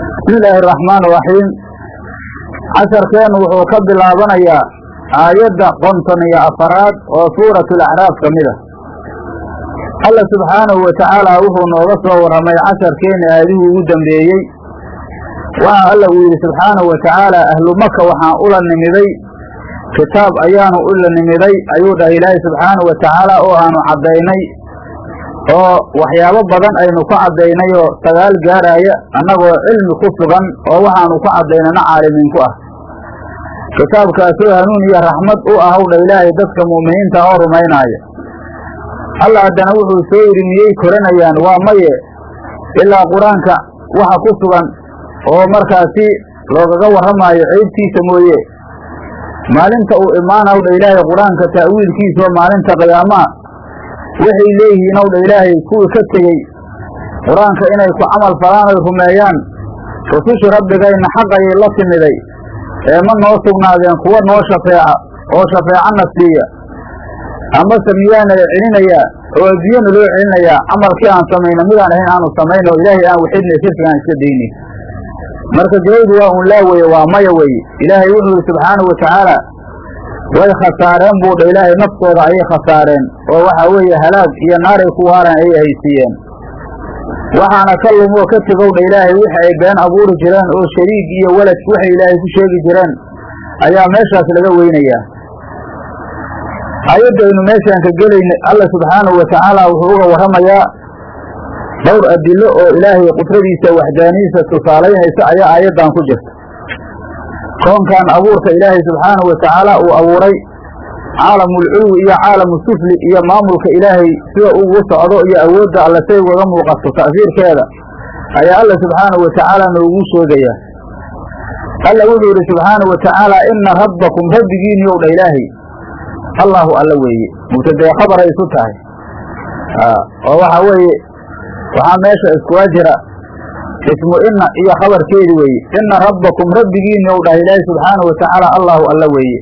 bismi illaahi araxmaan iraxiim casharkeennu wuxuu ka bilaabanayaa aayadda konton iyo afaraad oo suuratu alacraaf ka mid ah. Alla subxaanahu wa tacaala wuxuu nooga soo warramay casharkeenna aadihii ugu dambeeyey. Waxa alla uu yidhi subxaanahu wa tacaala ahlu maka waxaan ula nimiday. Kitaab ayaanu ula nimiday ayuu dhahay ilaahay subxaanahu wa tacaala oo aanu caddaynay oo waxyaabo badan aynu ku caddaynay oo sagaal gaaraya annagoo cilmi ku sugan oo waxaanu ku caddaynana caalimiin ku ah kitaabkaasoo hanuun iyo raxmad u ah owdha ilaahay dadka mu'miniinta oo rumaynaaya alla haddana wuxuu soo yidhi miyay koranayaan? Waa maye. Ilaa qur'aanka waxa ku sugan oo markaasi loogaga warramaayo ceybtiisa mooye. Maalinta uu imaan owdha ilaahay qur'aanka ta'wiilkiisa oo maalinta qiyaamaha waxay leeyihiin owdha ilaahay kuwii ka tegey qur'aanka inay ku camal falaan oy rumeeyaan. Rususha rabbigayna xaqayay la timiday. Ee ma noo sugnaadeen kuwa noo shafeeca oo shafeecana siiya. Amase miyaana la celinayaa oo adduunyana loo celinayaa camalkii aan samayno midaan ahayn aanu samayno o ilaahay aan waxidnay shirkiga aan iska daynay marka jawaydu waa un laa weye waa maya weye ilaahay wuxuu yidhi subxaanahu watacaala way khasaareen buu dha ilaahay naftooda ayay khasaareen. oo waxaa weeye halaag iyo naaray ku waareen ayay haysiiyeen. waxaana ka lumoo ka tegow dha ilaahay wixi ay been abuuri jireen oo shariig iyo welad waxay ilaahay ku sheegi jireen ayaa meeshaas laga weynayaa. aayaddaynu meeshaan ka gelayna alla subxaanahu watacaala wuxuu uga warramayaa dhowr adilo oo ilaahay qudradiisa waxdaaniyiisa tusaalaynaysa ayaa aayaddan ku jirta koonkan abuurka ilaahay subxaanahu watacaala uu abuuray caalamulculwi iyo caalamu sufli iyo maamulka ilaahay sida ugu socdo iyo awoodda alle say ugaga muuqato ta'siirkeeda ayaa alla subxaanahu watacaala noogu sheegayaa alla wuxuu yidhi subxaanahu watacaala ina rabbakum rabbigiinii ow dha ilaahay. Allaahu alla weeye mubtadee khabaray isu tahay. Oo waxaa weeye waxaa meesha iskuga jira ismu ina iyo khabarkeedi weeye ina rabbakum rabbigiini ou dhahay ilaahi subxaanahu watacaala allahu alla weeye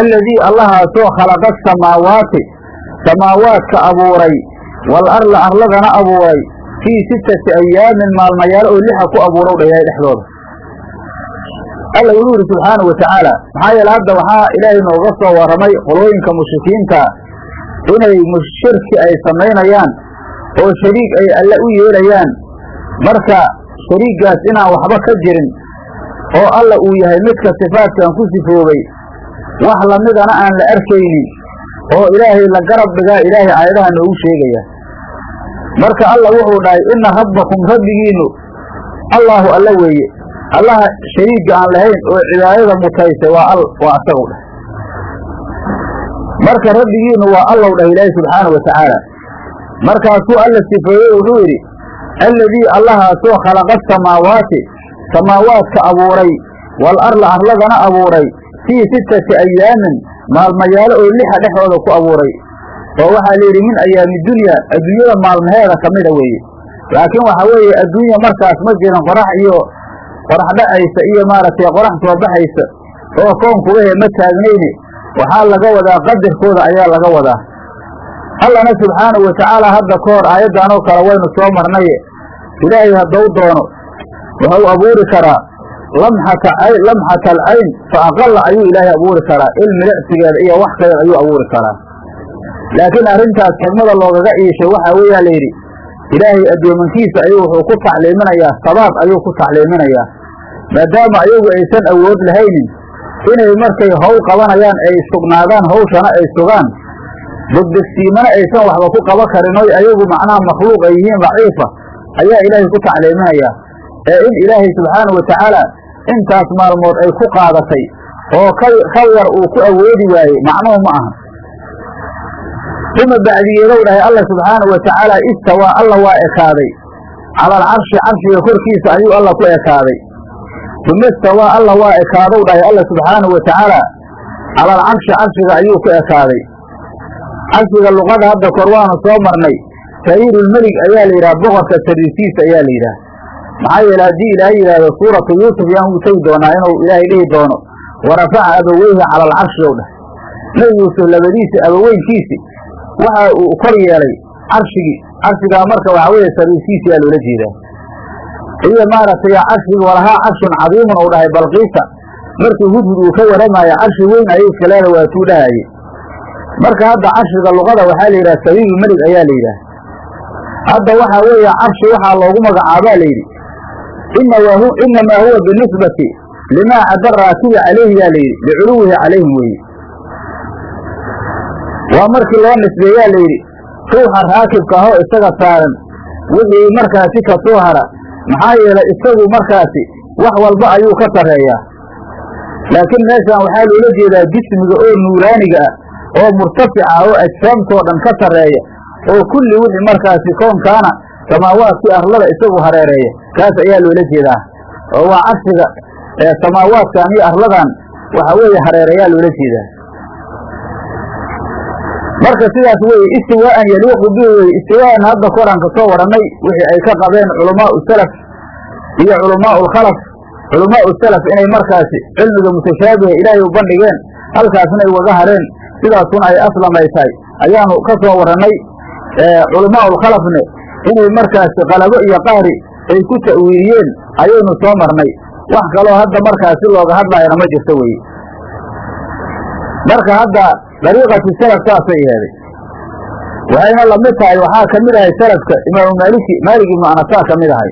alladii allahaasoo khalaqa asamaawaati samaawaadka abuuray wal arla arladana abuuray fii sittati ayaamin maalmayaalo oo lixa ku abuurow dha ilaahay dhexdooda. Alla wuxuu yidhi subxaanahu watacaala maxaa yeele hadda waxaa ilaahay nooga soo warramay qolooyinka mushrikiinta inay shirki ay samaynayaan oo shariig ay alle u yeelayaan marka shariiggaas inaan waxba ka jirin oo alla uu yahay midka sifaadkan ku sifoobay wax lamidana aan la arkaynin oo ilaahay la garab dhigaa ilaahay aayadaha noogu sheegaya. Marka alla wuxuu dhahay inna rabbakum rabbigiinu allaahu alla weeye. Allaha shariigga aan lahayn oo cibaadada mutaysa waa al waa asagu dheh marka rabbigiinu waa allow dhah ilaahay subxaanahu watacaala markaasuu alla sifeeyey wuxuu yidhi alladii allahaasoo khalaqa asamaawaati samaawaadka abuuray wal arla arladana abuuray fii sittati ayaamin maalmayaalo oo lixa dhexdooda ku abuuray oo waxaa layidhi min ayaami dunya adduunyada maalmaheeda ka mida weeye laakiin waxaa weeye adduunya markaas ma jirin qorax iyo qorax dhacaysa iyo maaragtay qorax soo baxaysa oo koonkugahe ma taagnayne waxaa laga wadaa qadarkooda ayaa laga wadaa allana subxaanahu watacaala hadda ka hor aayaddan oo kale waynu soo marnaye ilaahay haddou doono wuxuu abuuri karaa lamxata lamxata alcayn fa aqalla ayuu ilaahay abuuri karaa il milicsigeeda iyo wax kale ayuu abuuri karaa. Laakiin arrintaas xigmada loogaga iishay waxaa weeyaa layidhi ilaahay addoomankiisa ayuu wuxuu ku tacliiminayaa sabaab ayuu ku tacliiminayaa. Maadaama ayagu aysan awood lahaynin inay markay howl qabanayaan ay sugnaadaan hawshana ay sugaan degdegsiimana aysan waxba ku qaban karin oy ayagu macnaha makhluuq ay yihiin daciifa ayaa ilaahay ku tacliiminayaa ee in ilaahay subxaanahu watacaala intaas maalmood ay ku qaadatay oo ka yar uu ku awoodi waayey. Macnuhu ma aha. Uma bacdiyeedow dhahay alla subxaanahu watacaala istawaa alla waa ekaaday. Cala alcarshi carshiga korkiisa ayuu alla ku ekaaday. Uma istawaa alla waa ekaadow dhahay alla subxaanahu watacaala cala alcarshi carshiga ayuu ku ekaaday. Carshiga luqada hadda kor waanu soo marnay sariirulmelig ayaa la yidhaha boqorka sariirtiisa ayaa la yidhaha. Maxaa yeele haddii ilaahay yidhaahdo suuratu yuusuf yaan u tegi doonaa inuu ilaahay dhihi doono warafaca abaweyhi cala alcarshi ow dheh nebi yuusuf labadiisi abaweynkiisi waxa uu kor yeelay carshigii. Carshigaa marka waxaa weeye sariirtiisi yaa loola jeedaa. Iyo maaragtay carshigi walahaa carshun cadiimun uu dhahay balqiisa. Markii hudhud uu ka waramayo carshi weyn ayay iska leeda waatuu dhahaye marka hadda carshiga luqada waxaa la yidhaha sabiibi melig ayaa la yidhaha hadda waxaa weeye carshi waxaa loogu magacaabaa layidhi inamaa huwa binisbati limaa cada raakibi calayhi yaa layidhi liculuwihi calayhim weeye. Waa markii loo nisbeeyaa layidhi ruuxa raakibka ahoo isaga saaran wixii markaasi ka soo hara maxaa yeelay isagu markaasi wax walba ayuu ka sarreeyaa. Laakiin meeshan waxaa loola jeedaa jismiga oo nuuraaniga ah oo murtafica ah oo ajsaamtoo dhan ka sarreeya oo kulli wixii markaasi koonkaana samaawaadkii arlada isagu hareereeya kaas ayaa loola jeedaa. Oo waa carshiga samaawaadkan iyo arladan waxa weeye hareerayaa loola jeedaa. Marka sidaas weye istiwaa'an yaliiqu bihi weye istiwaa'an hadda koraan ka soo warannay wixii ay ka qabeen culamaau salaf iyo culamaau lkhalaf culamaau salaf inay markaasi cilmiga mutashaabiha ilaahay u bandhigeen halkaasna ay waga hareen. Sidaasuna ay aslamay tahay. Ayaanu ka soo warannay culamaau lkhalafne inay markaasi qalabo iyo qahri ay ku ta'wiiliyeen ayaynu soo marnay. Wax kaloo hadda markaasi looga hadlaayana ma jirto weye marka hadda dariiqati salaf saasay yeeday waxayna la mid tahay waxaa ka mid ahay salafka imaamu maaliki maalig ibnu anasaa ka mid ahay.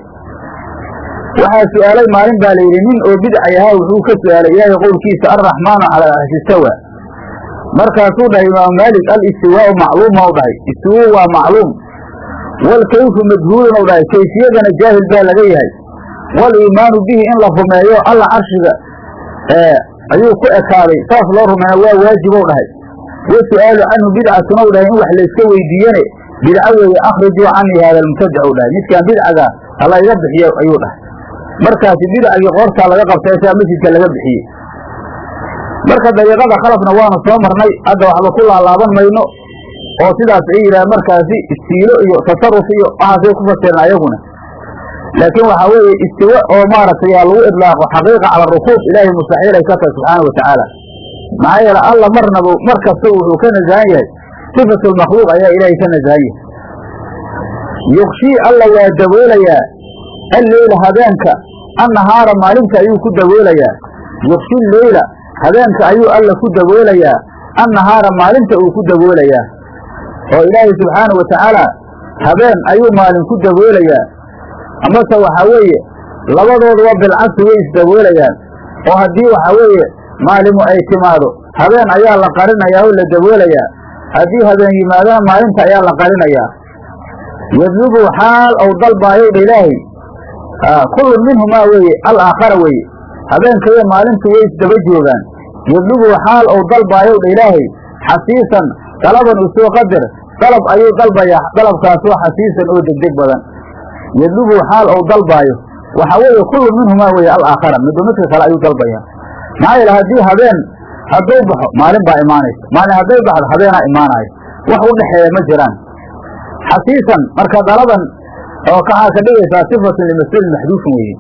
Waxaa su'aalay maalin baa layidhi nin oo bidcay ahaa wuxuu ka su'aalay ilaahay qowlkiisa alraxmaanu cala arshi istawa markaasuu dhahay imaamu maalik alistiwaau macluuma u dhahay? Istiwuu waa macluum. Walkayfu majhuulun u dhahay? Kayfiyadana jaahil baa laga yahay. Waliimaanu bihi in la rumeeyo alla carshiga ayuu ku ekaaday saas loo rumeeya waa waajibow dhahay. Wa su'aalu canhu bidcatun ou dhahay in wax layska weydiiyane bidco weeye akhrijuu canii haada almubtadic u dhahay. Midkaan bidcaga hala iga bixiyo ayuu dhahay. Markaasi bidcagii qoortaa laga qabtay saa masjidka laga bixiyey marka dariiqada khalafna waanu soo marnay hadda waxba ku laalaaban mayno. Oo sidaas ay yidhaha markaasi istiilo iyo tasaruf iyo waxaasay ku fasireen ayaguna. Laakiin waxaa weeye istiwa oo maaragtay yaa lagu idlaaqo xaqiiqa cala rukuub ilaahay mustaxiil ay ka tahay subxaana wa maxaa yeele alla marnaba mar kasta wuxuu ka nasahan yahay sifatu lmakhluuq ayaa ilaahay ka nasahan yahay. Yukshii alla waa daboolayaa alleyla habeenka annahaara maalinta ayuu ku daboolayaa yukshi leyla habeenka ayuu alla ku daboolayaa annahaara maalinta uu ku daboolayaa oo ilaahay subxaana wa tacaala habeen ayuu maalin ku daboolayaa amase waxaa weeye labadooduba bilcagsi way isdaboolayaan oo haddii waxaa weeye maalimu ay timaado habeen ayaa la qarinayaa oo la daboolayaa haddii habeen yimaadana maalinta ayaa la qarinayaa yadlubu xaal ou dalbaayo dha ilaahay. Kullun minhumaa weeye alaakhara weeye habeenkaiyo maalintu way isdaba joogaan. Yadlubu xaal ou dalbaayo dha ilaahay xasiisan dalaban u soo qadir dalab ayuu dalbayaa dalabkaasoo xasiisan oo degdeg badan. Yadlubu xaal ou dalbaayo waxa weeye kullu minhumaa weeye alaakhara midba midka kale ayuu dalbayaa maxaa yeele haddii habeen hadduu baxo maalin baa imaanaysa. Maalin hadday baxdo habeenaa imaanaayo wax u dhexeeya ma jiraan. Xasiisan marka dalaban oo kaxaa ka dhigaysaa sifatun limasluulin maxduufin weeye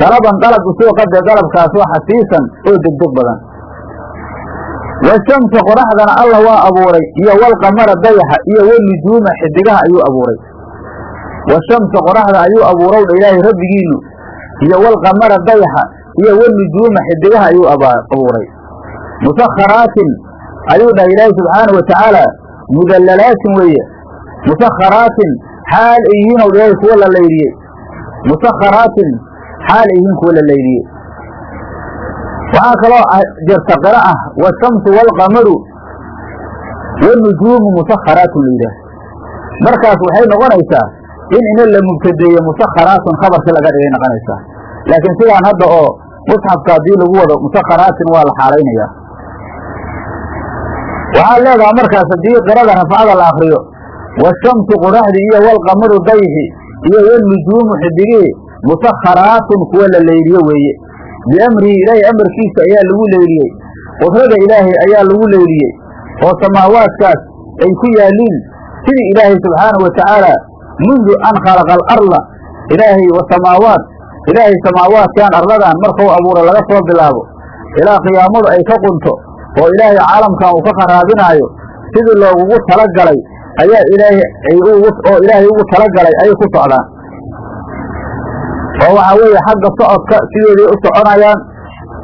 dalaban dalab u soo qadar dalabkaasoo xasiisan oo degdeg badan. Washamsa qoraxdana alla waa abuuray iyo walqamara dayaxa iyo wanujuuma xidigaha ayuu abuuray. Washamsa qoraxda ayuu abuurowdha ilaahay rabbigiinu iyo walqamara dayaxa iyo wanujuuma xidigaha ayuu abuuray. Musakharaatin ayuu dhahay ilaahay subxaanau watacaala mudallalaatin weeye. Musakharaatin xaal ay yihiin ow ilaahay kuwa la laydhiyey musakharaatin xaal yihiin la laydhiyey waxaa kaloo jirta qira ah washamsu waalqamaru wanujuumu musakharaatun la yidhaah markaas waxay noqonaysaa in ina la mubtadeeye musakharaatun khabarkii laga dhigay noqonaysaa. Laakiin sidaan hadda oo musxafka haddii lagu wado musakharaatin waa la xaalaynayaa waxaad leedaha markaas haddii qirada rafcada la akriyo washamsu qoraxdii iyo walqamaru dayxi iyo walnujuumu xidigihii musakharaatun kuwa la layliyo weeye. Biamrihi ilaahay amarkiisa ayaa lagu leyliyey qudrada ilaahay ayaa lagu leyliyey oo samaawaadkaas ay ku yaaliin sidii ilaahay subxaanahu wa tacaala mundu an khalaqa alarda ilaahay wa samaawaat ilaahay samaawaadkan arladan markuu abuuro laga soo bilaabo. Ilaa qiyaamadu ay ka qunto oo ilaahay caalamkan uu ka kharaabinaayo sidii loogugu talagalay ayaa ilaahay oo ilaahay ugu talagalay ayay ku socdaan oo waxaa weeye xagga socodka sideeday u soconayaan.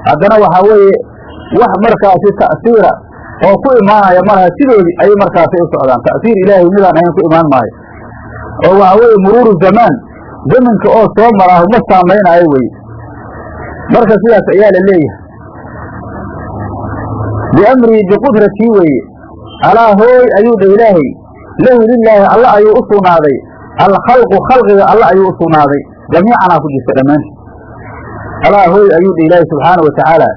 Haddana waxaa weeye wax markaasi ta'siira oo ku imaanaya malaha sidoodii ayay markaasay u socdaan. Ta'siir ilaahay midaan ahayn ku imaan maayo. Oo waxaa weeye muruuru zamaan zamanka oo soo maraahu ma saamaynaayo weye marka sidaas ayaa la leeyahay. Biamrihi biqudratii weeye alaa hooy ayuu dha ilaahay. Lahu lilaahi alla ayuu u sugnaaday. Alkhalqu khalqiga alla ayuu u jamiicanaa ku jirta dhammaantii alaa hooy ayuu dha ilaahay subxaana wa tacaala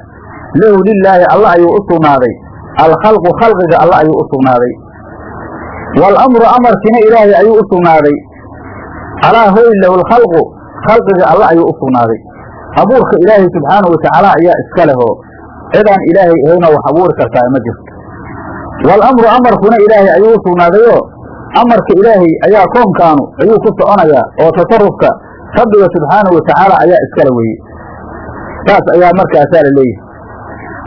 lahu lilaahi alla ayuu u sugnaaday. Alkhalqu khalqiga alla ayuu u sugnaaday. Waalamru amarkiina ilaahay ayuu u sugnaaday. Alaa hooy lahu lkhalqu khalqiga alla ayuu u sugnaaday. Abuurka ilaahay subxaana wa tacaala ayaa iska lehoo cidaan ilaahay ahayna wax abuuri kartaa ma jirto. Waalamru amarkuna ilaahay ayuu u sugnaadayoo amarka ilaahay ayaa koonkaanu ayuu ku soconayaa oo tasarufka rabbiga subxaanahu watacaala ayaa iskala weeye saas ayaa markaasaa la leeyahay.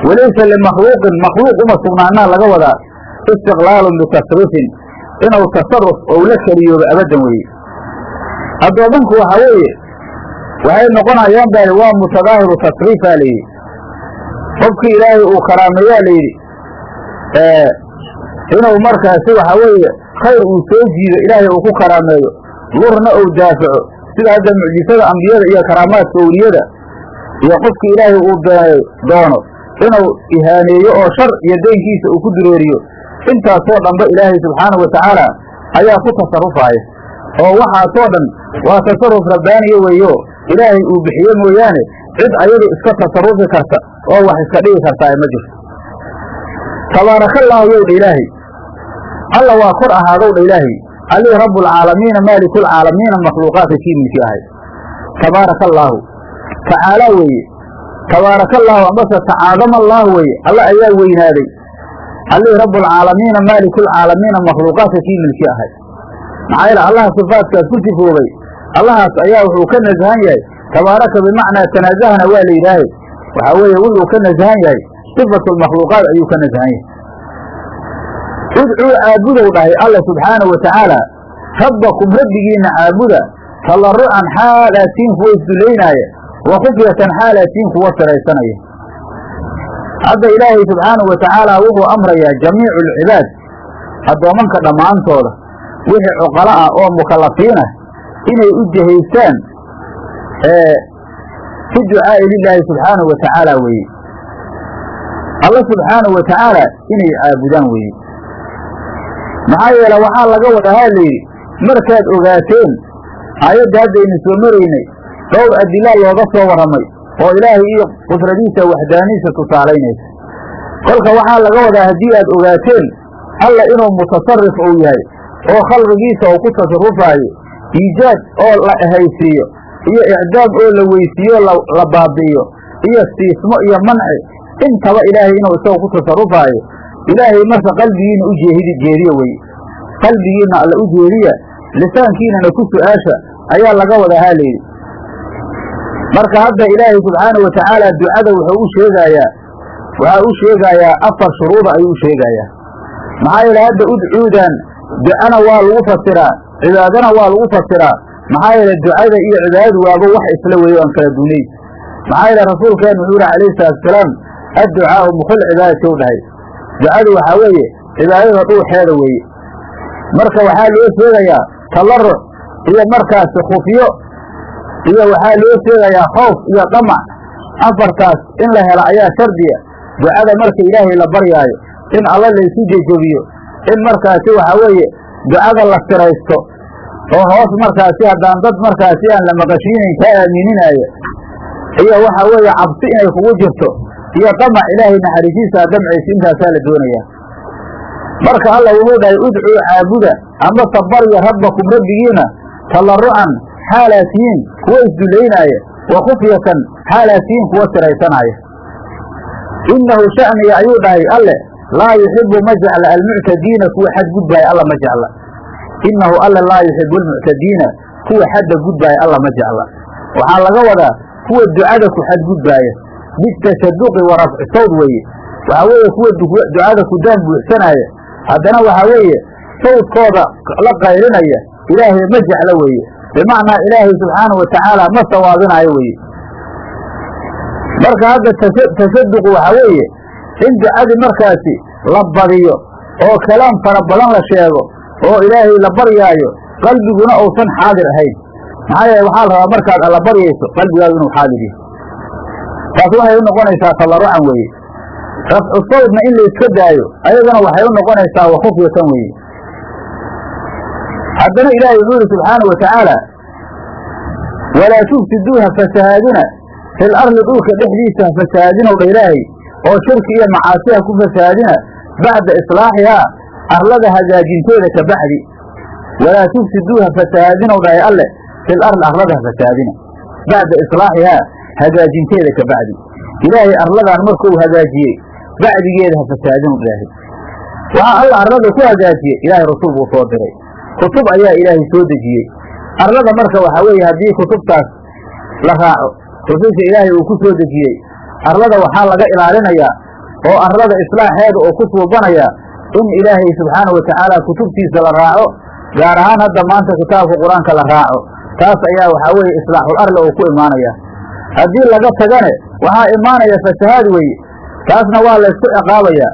Walaysa limakhluuqin makhluuq uma sugnaanaa laga wadaa istiqlaalun bitasriifin inuu tasaruf ou la keliyooba abaddan weeye. Addoomanku waxaa weeye waxay noqonayaan baa waa mutadaahiru tasriifaa layidhi qofkii ilaahay uu karaameeyaa layidhi inuu markaasi waxaa weeye khayr uu soo jiido ilaahay uu ku karaameeyo lurna uu daafaco sida hadda mucjisada ambiyada iyo karaamaadka owliyada iyo qofkii ilaahay uu doono inuu ihaaneeyo oo shar iyo deynkiisa uu ku dureeriyo intaasoo dhanba ilaahay subxaanahu watacaala ayaa ku tasarufaaya oo waxaasoo dhan waa tasaruf rabbaaniya weeyo ilaahay uu bixiye mooyaane cid ayadu iska tasarufi karta oo wax iska dhigi kartaa ma jirto. Tabaarakallaahu yow dha ilaahay alla waa kor ahaadow dha ilaahay allii rabbulcaalamiina maalikulcaalamiina makhluuqaadka kii milki ahay tabaaraka allaahu tacaalaa weeye tabaarakallaahu amase tacaadama allaahu weeye alla ayaa weynaaday allii rabbulcaalamiina maalikulcaalamiina makhluuqaadka kii milki ahay maxaa yeele allaha sifaadkaas ku sifoobay allahaas ayaa wuxuu ka nasahan yahay tabaaraka bimacnaa tanaasahana waa la yidhaahe waxaa weeye wuxuu ka nasahan yahay sifatu lmakhluuqaat ayuu ka nasahan yahay udcuu caabudow dhahay alla subxaanahu wa tacaala. Rabbakum rabbigiinna caabuda tallarucan xaalaatiin kuwa isdulaynaaya wa khufyatan xaalaatiin kuwa siraysanaya hadda ilaahay subxaanahu wa tacaala wuxuu amrayaa jamiicu alcibaad addoomanka dhammaantooda. Wixii cuqalo ah oo mukallafiin ah inay u jihaystaan fi ducaa'i lilaahi subxaanahu wa tacaala weeye. Alla subxaanahu wa tacaala inay caabudaan weeye maxaa yeele waxaa laga wadahaa layidhi markaad ogaateen aayadda haddaynu soo maraynay dhowr adilaa looga soo warramay oo ilaahay iyo qudradiisa waxdaaniisa tusaalaynaysa. Kolka waxaa laga wadaa haddii aad ogaateen alla inuu mutasarrif uu yahay oo khalqigiisa uu ku tasarrufaayo iijaad oo la ehaysiiyo iyo icdaam oo la weysiiyo la baabi'iyo iyo siismo iyo manci intaba ilaahay inuu isaga ku tasarrufaayo ilaahay marka qalbigiina u jeehidi jeediya weye qalbigiina alla u jeediya lisaankiinana ku su'aasha ayaa laga wadahaa layidhi marka hadda ilaahay subxaanahu wa tacaala ducada wuxuu u waxaa u sheegayaa afar shuruuda ayuu u sheegayaa maxaa yeele hadda udcuudan ducana waa lagu fasiraa cibaadana waa lagu fasiraa. Maxaa yeele ducada iyo cibaadadu waaba wax isla weeye aan kala duunayn maxaa yeele rasuulkeenu wuxuu yihi calayhi salaatuasalaam adducaau mukhul cibaadati u dhahay ducadu waxaa weeye cibaadada dhuuxeeda weeye. Marka waxaa loo sheegayaa tallaruc iyo markaasi khufyo iyo waxaa loo sheegayaa khoof iyo damac. Afartaas in la helo ayaa shardiya. Ducada marka ilaahay la baryaayo in alla laysu jejebiyo in markaasi waxaa weeye ducada la siraysto oo hoos markaasi haddaan dad markaasi aan la maqashiinayn kaa aamininaaya iyo waxaa weeye cabsi inay kugu jirto iyo damac ilaahay naxariisiisaa damcaysa intaasaa la doonayaa marka alla wuxuu dhahay udcuu caabuda amase barya rabbakum rabbigiina tallarucan xaalaatihiin kuwa isdulaynaaya wa khufyatan xaalaatihiin kuwa siraysanaaya innahu sha'niga ayuu dhahay alle laa yuxibu ma jecla almuctadiina kuwa xad gudbaaya alla ma jecla. Innahu alle laa yuxibu almuctadiina kuwa xadda gudbaaya alla ma jecla. Waxaa laga wadaa kuwa ducada ku xadgudbaaya bitashaduqi wa rafci sawd weeye waxaa weeye kuwa ducada ku daan buuxsanaaya haddana waxaa weeye sawdkooda la qaylinaya ilaahay ma jecla weeye bimacnaa ilaahay subxaanahu watacaala ma sawaabinaayo weye marka hadda tasaduqu waxaa weeye in ducadii markaasi la badiyo oo kalaam fara badan la sheego oo ilaahay la baryaayo qalbiguna uusan xaadir ahayn maxaa yeele waxaa la rabaa markaad alla baryayso qalbigaagu inuu xaadir yahay taas waxay u noqonaysaa tabarucan weeye. Rafcu sawdna in la iska daayo ayadana waxay u noqonaysaa wakufyatan weeye. Haddana ilaahay wuxuu yihi subxaanau watacaala walaa tufsiduuha fasahaadina fil arli dhulka dhexdiisa ha fasahaadinow dha ilaahay oo shirki iyo macaasiha ku fasahaadina bacda islaaxihaa arlada hagaajinteeda ka bacdi. Walaa tufsiduuha fasahaadinow dhahay alle fil arli arlada ha fasahaadina bacda islaaxihaa hagaajinteeda ka bacdi. Ilaahay arladan markuu hagaajiyey bacdigeeda ha fasahaadinu ilaahay waxaa alla arlada ku hagaajiyey ilaahay rasuul buu soo diray. Kutub ayaa ilaahay soo dejiyey. Arlada marka waxaa weeye haddii kutubtaas la raaco rususha ilaahay uu ku soo dejiyey arlada waxaa laga ilaalinayaa oo arlada islaaxeeda oo ku suubanayaa in ilaahay subxaana wa tacaala kutubtiisa la raaco gaar ahaan hadda maanta kitaabka qur'aanka la raaco. Taas ayaa waxaa weeye islaaxul arla oo ku imaanaya haddii laga tagane waxaa imaanaya fasahaad weeye. Taasna waa laysku ciqaabayaa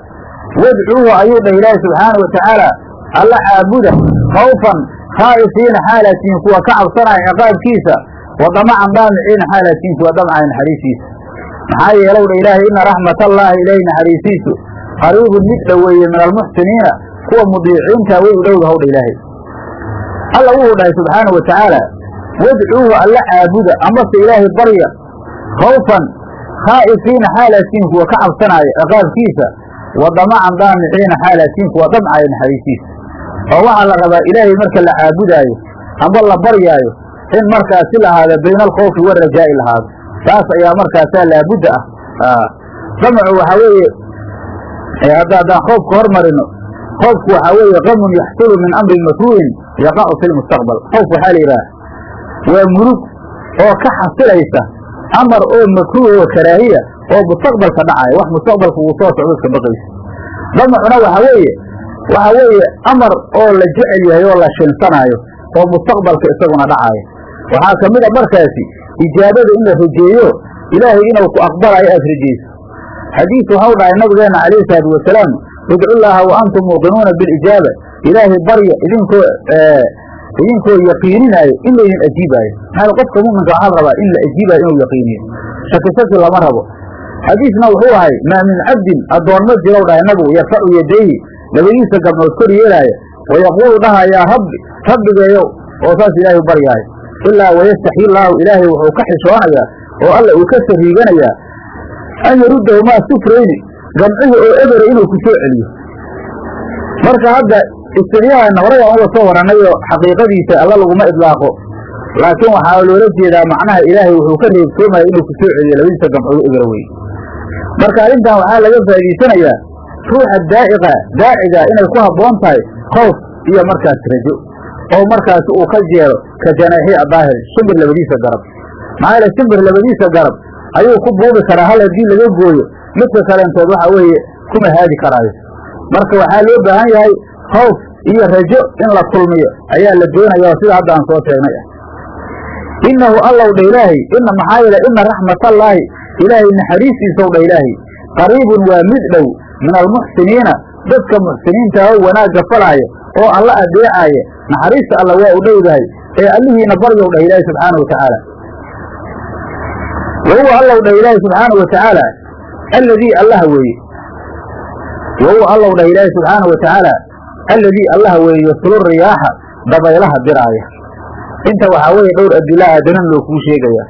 wadcuuhu ayuu dhah ilaahi subxaana wa tacaala alla caabuda khawfan khaa'ifiina xaalatiin kuwa ka cabsanaya ciqaabkiisa wa damacan daamiciina xaalatiin kuwa damcaya naxariisiisa maxaa yeelow dha ilaahay ina raxmatallaahi ilayhi naxariisiisu qariibun mid dhoweeye min almuxsiniina kuwa mudiiciinta way u dhowda howdha ilaahay. Alla wuxuu dhahay subxaanau wa tacaala wadcuuhu alla caabuda amase ilaahay barya khawfan khaa'ifiina xaalatiin kuwa ka cabsanaya ciqaabkiisa wa damacan daamiciina xaalatiin kuwa damcaya naxariisiisa oo waxaa la rabaa ilaahay marka la caabudaayo amba la baryaayo in markaasi lahaada bayna alkhawfi warajaa'i lahaado taas ayaa markaasaa laabudda ah damacu waxaa weeye hadda haddaan khoofka hormarino khoofku waxaa weeye qamun yaxsulu min amrin makruuhin yaqacu fi lmustaqbal khoof waxaa la yidhaha waa murug oo ka xasilaysa amar oo makruuh oo karaahiya oo mustaqbalka dhacaya wax mustaqbalka uu soo socdo iska baqaysa. Damacuna waxaa weeye waxaa weeye amar oo la jecel yahay oo la shinsanaayo oo mustaqbalka isaguna dhacaayo. Waxaa ka mid a markaasi ijaabada in la rajeeyo ilaahay inuu ku aqbalayo aad rajayso xadiis waxau dhahay nabigeena calayhi salaatu wasalaam idcu llaaha wa antum muuqinuuna bilijaaba ilaahay barya idinkoo idinkoo yaqiininaayo in laydin ajiibaayo maxaa qofka muminka waxaa rabaa in la ajiibayo inuu yaqiiniyo. Shaki lama rabo. Xadiisna wuxuu ahay maa min cabdin addoon ma jirow dhahay nabigu yarfacu yadayhi labadiisa gabnood kor yeelaayo wayaquulu dhaha yaa rabbi rabbigeeyow oo saas ilaahay baryaayo ilaa wayastaxyi llaahu ilaahay wuxuu ka xishoonayaa oo alla uu ka sariiganayaa an yaruddahumaa sufrayni gamcihii oo ebera inuu ku soo celiyo. Marka hadda istixyaana horaya uga soo warannay oo xaqiiqadiisa alla laguma idlaaqo. Laakiin waxaa loola jeedaa macnaha ilaahay wuxuu ka reebsoomaya inuu ku soo celiyo labadiisa gamcood ebera wey marka arrintan waxaa laga faa'idaysanayaa ruuxa daa'iqa daaciga inay ku habboon tahay khawf iyo markaas rajo oo markaasi uu ka jeelo ka janaaxi adaahir shimbir labadiisa garab. Maxaa yeele shimbir labadiisa garab ayuu ku buubi karaa hal haddii laga gooyo midka kaleentood waxa weeye kuma haadi karaayo. Marka waxaa loo baahan yahay khawf iyo rajo in la kulmiyo. Ayaa la doonaya oo sida hadda aan soo sheegnay. Ah innahu allow dha ilaahay ina maxaa yeele ina raxmatallaahi ilaahay naxariistiisow dha ilaahay qariibun waa mid dhow min almuxsiniina. Dadka muxsiniinta oo wanaagga falaaya oo alla adeecaaya naxariista alla waa u dhowdahay ee allihiina baryow dhah ilaahi subxaana wa tacaala wa huwa allow dhah ilaahi subxaana wa tacaala alladii allaha weeye. Wa huwa allow dhah ilaahi subxaana wa tacaala alladii allaha weeye yaslu riyaaxa dabaylaha diraaya inta waxaa weeye dhowr adila aadanan loo kuu sheegaya.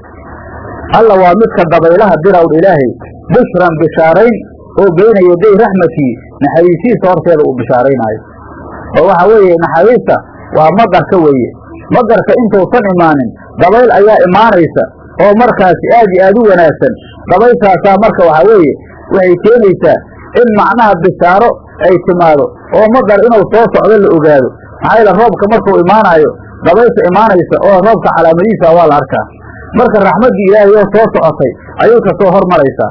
Alla waa midka dabaylaha dirawdha ilaahay bushran bishaarayn oo beyna yaday raxmatii naxariisiisa horteeda uu bishaaraynaayo oo waxa weeye naxariista waa madarka weeye. Madarka intuusan imaanin dabayl ayaa imaanaysa oo markaasi aad iyo aad u wanaagsan. Dabayshaasaa marka waxaa weeye waxay keenaysaa in macnaha bishaaro ay timaado oo madar inuu soo socdo la ogaado. Maxaa yeele roobka markuu imaanaayo dabaysha imaanaysa oo roobka calaamadiisa waa la arkaa. Marka raxmaddii ilaahay oo soo socotay ayuu ka soo hormaraysaa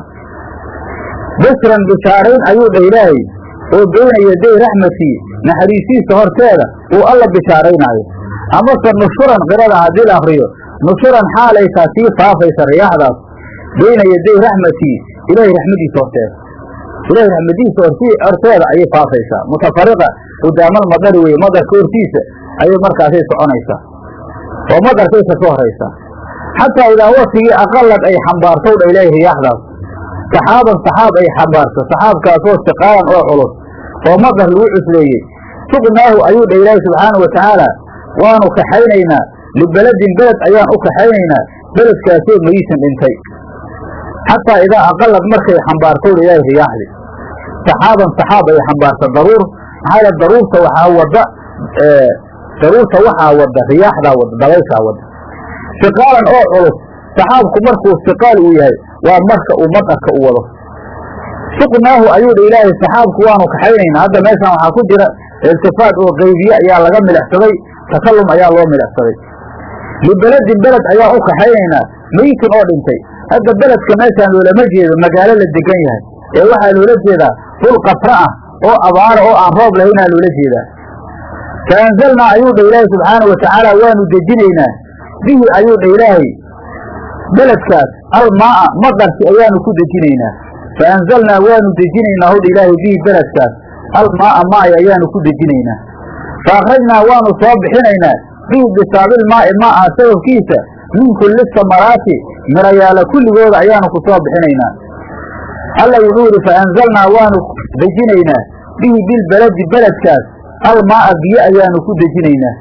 bishran bishaarayn ayuu dhah ilaahay oo beyna yaday raxmatii naxariisiisa horteeda uu alla bishaaraynaayo amase nushuran qirada haddii la akriyo nushuran xaalay taa sii faafaysa riyaaxdaas bayna yaday raxmatii ilaahay raxmadiisa horteeda ilaahay raxmadiisa horti horteeda ayay faafaysaa mutafariqa qudaamal madari weye madarka hortiisa ayay markaasay soconaysaa oo madarkay ka soo horaysaa xataa idaa waktigii aqalad ay xambaartow dha ilaahay riyaaxdaas saxaaban saxaab ay xambaarto saxaabkaasoo siqaalan oo culus. Oo madar lagu cusleeyey suqnaahu ayuu dha ilaahay subxaanau watacaala waanu kaxaynaynaa libeledin beled ayaan u kaxaynaynaa beledkaasoo mayisan dhintay. Xataa idaa aqalad markay xambaartow dha ilaahay riyaaxdii saxaaban saxaab ay xambaarta daruur. Maxaa yaele daruurta waxaa wada daruurta waxaa wada riyaaxdaa wada dabayshaa wada siqaalan oo culus saxaabku markuu siqaal uu yahay waa marka uu madarka u wado. Suqnaahu ayuu dha ilaahay saxaabku waanu kaxaynaynaa. Hadda meeshaan waxaa ku jira iltifaat oo qaybiye ayaa laga milixsaday takallum ayaa loo milixsaday libeledin beled ayaan u kaxaynaynaa meyitin oo dhintay. Hadda beledka meeshaan loolama jeedo magaalo la degan yahay ee waxaa loola jeedaa dhul qatra ah oo abaara oo aan roob lahaynaa loola jeedaa. Fa anzalnaa ayuu dha ilaahay subxaana wa tacaala waanu dejinaynaa. Bihi ayuu dha ilaahay beledkaas almaaa madarki ayaanu ku dejinaynaa. Fa waanu dejinaynaa howdha ilaahay bihi beledkaas almaaa maay ayaanu ku dejinaynaa. Fa akhrajnaa waanu soo bixinaynaa bihi bisaabilmaa'i maa'a sababkiisa min kulli samaraati mirayaala kulligooda ayaanu ku soo bixinaynaa alla wuxuu yidhi fa anzalnaa waanu dejinaynaa bihi bilbeledi beledkaas almaa'a biyo ayaanu ku dejinaynaa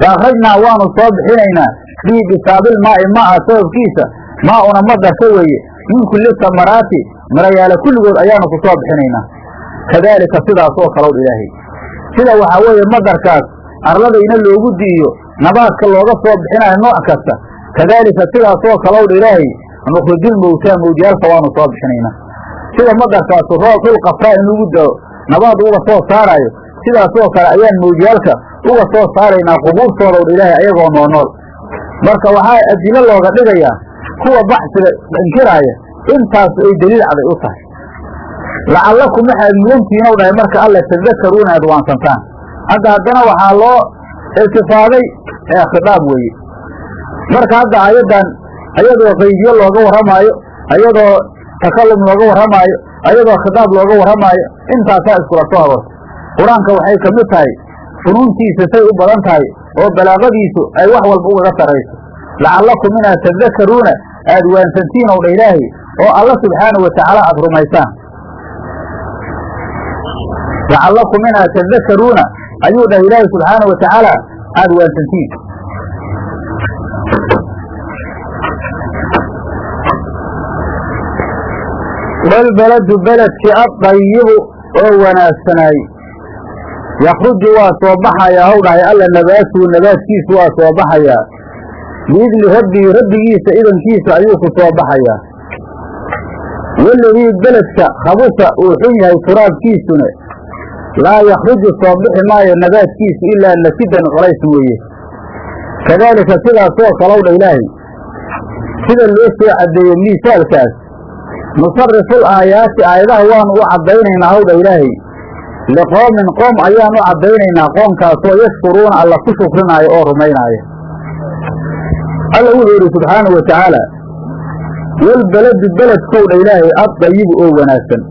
fa akhrajnaa waanu soo bixinaynaa bihi bisaabilmaa'i maa'a sababkiisa. Maauna madarka weeye. Min kulli samaraati. Mirayaala kulligood ayaanu ku soo bixinaynaa kadaalika sidaas oo kalow ilaahay. Sida waxaa weeye madarkaas arladayna loogu di'iyo nabaadka looga soo bixinayo nooc kasta. Kadaalika sidaasoo kalowdha ilaahay. Nukhrijil mowtaa mawjaalka waanu soo bixinaynaa sida madarkaasu roob dhul qafraa in lagu dao nabaad uga soo saaraayo sidaasoo kale ayaan mawjaalka uga soo saaraynaa qubuurtoodawdha ilaahay ayagoo noonool marka waxaa adilo looga dhigayaa kuwa baxsiga inkiraaya intaas ay deliil caday u tahay. Lacallakum waxaad mudantiinow dhahay marka alle tadakaruuna aad waansantaan. Hadda haddana waxaa loo iltifaaday ee khitaab weeye. Marka hadda aayaddan ayadoo qaybiye looga warramaayo ayadoo takallum looga warramaayo ayadoo khitaab looga warramaayo intaasaa iskula soo aroortay qur'aanka waxay ka mid tahay funuuntiisa say u badan tahay oo balaaqadiisu ay wax walba ugaga sarayso lacallakum inaad tadakaruuna aad waansantiin ow dha ilaahay oo alla subxaana wa tacaala aada rumaysaan. Lacallakum inaad tadakaruuna ayuu dhahay ilaahay subxaana wa aada waansantiin walbaladu beledkii addayibu oo wanaagsanaay. Yakruju waa soo baxayaa how dhahay alla nabaatuhu nabaadkiisu waa soo baxayaa biidni rabbihi rabbigiisa idankiisa ayuu ku soo baxayaa waladii beledka khabusa uu xun yahay turaabkiisuna laa yakruju soo bixi maayo nabaadkiisu ilaa nakidan qolays mooye kadaalika sidaasoo kalowdha ilaahay sida loo soo caddeeyo miisaalkaas nusariful aayaati aayadaha waanu u caddaynaynaa hawdha ilaahay. Liqoomin qoom ayaanu u caddaynaynaa qoomkaasoo yashkuruuna alla ku shukrinaayo oo rumaynaaya alla wuxuu yidhi subxaanahu wa tacaala walbeladu beledkowdha ilaahay addayibu oo wanaagsan.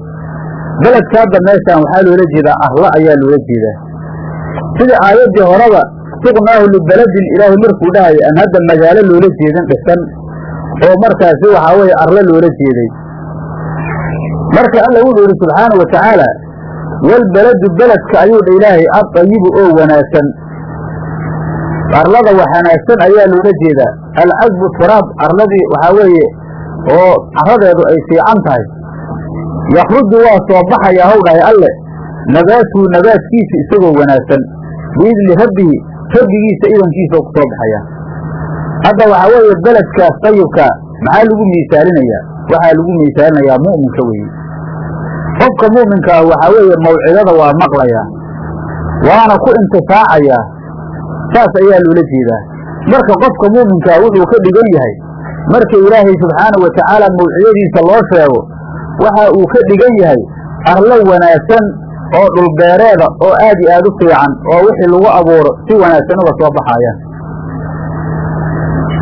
Beledka hadda meeshaan waxaa loola jeedaa arla ayaa loola jeedaa. Sida aayaddii horeba suqnaahu libeledin ilaahay markuu dhahay aan hadda magaalo loola jeedin dhisan oo markaasi waxaa weeye arla loola jeeday marka alla wuxuu yidhi subxaana wa tacaala walbeladu ayuu dha ilaahay addayibu oo wanaagsan. Arlada wanaagsan ayaa loola jeedaa. Alcadbu turaab arladii waxaa weeye oo caradeedu ay fiican tahay. Yakruju waa soo baxayaa how dhahay alle nabaatuhu nabaadkiisa isagoo wanaagsan. Biidni rabbihi rabbigiisa idankiisa oo ku soo baxaya. Hadda waxaa weeye beledkaas dayibka maxaa lagu miisaalinayaa waxaa lagu miisaalinayaa mu'minka weeye qofka mu'minka ah waxaa weeye mawcidada waa maqlayaa waana ku intifaacayaa saas ayaa loola jeedaa. Marka qofka mu'minkaa wuxuu ka dhigan yahay marka ilaahay subxaana wa tacaala mawcidadiisa loo sheego waxa uu ka dhigan yahay arlo wanaagsan oo dhulbeereeda oo aad iyo aad u fiican oo wixii lagu abuuro si wanaagsan uga soo baxayaan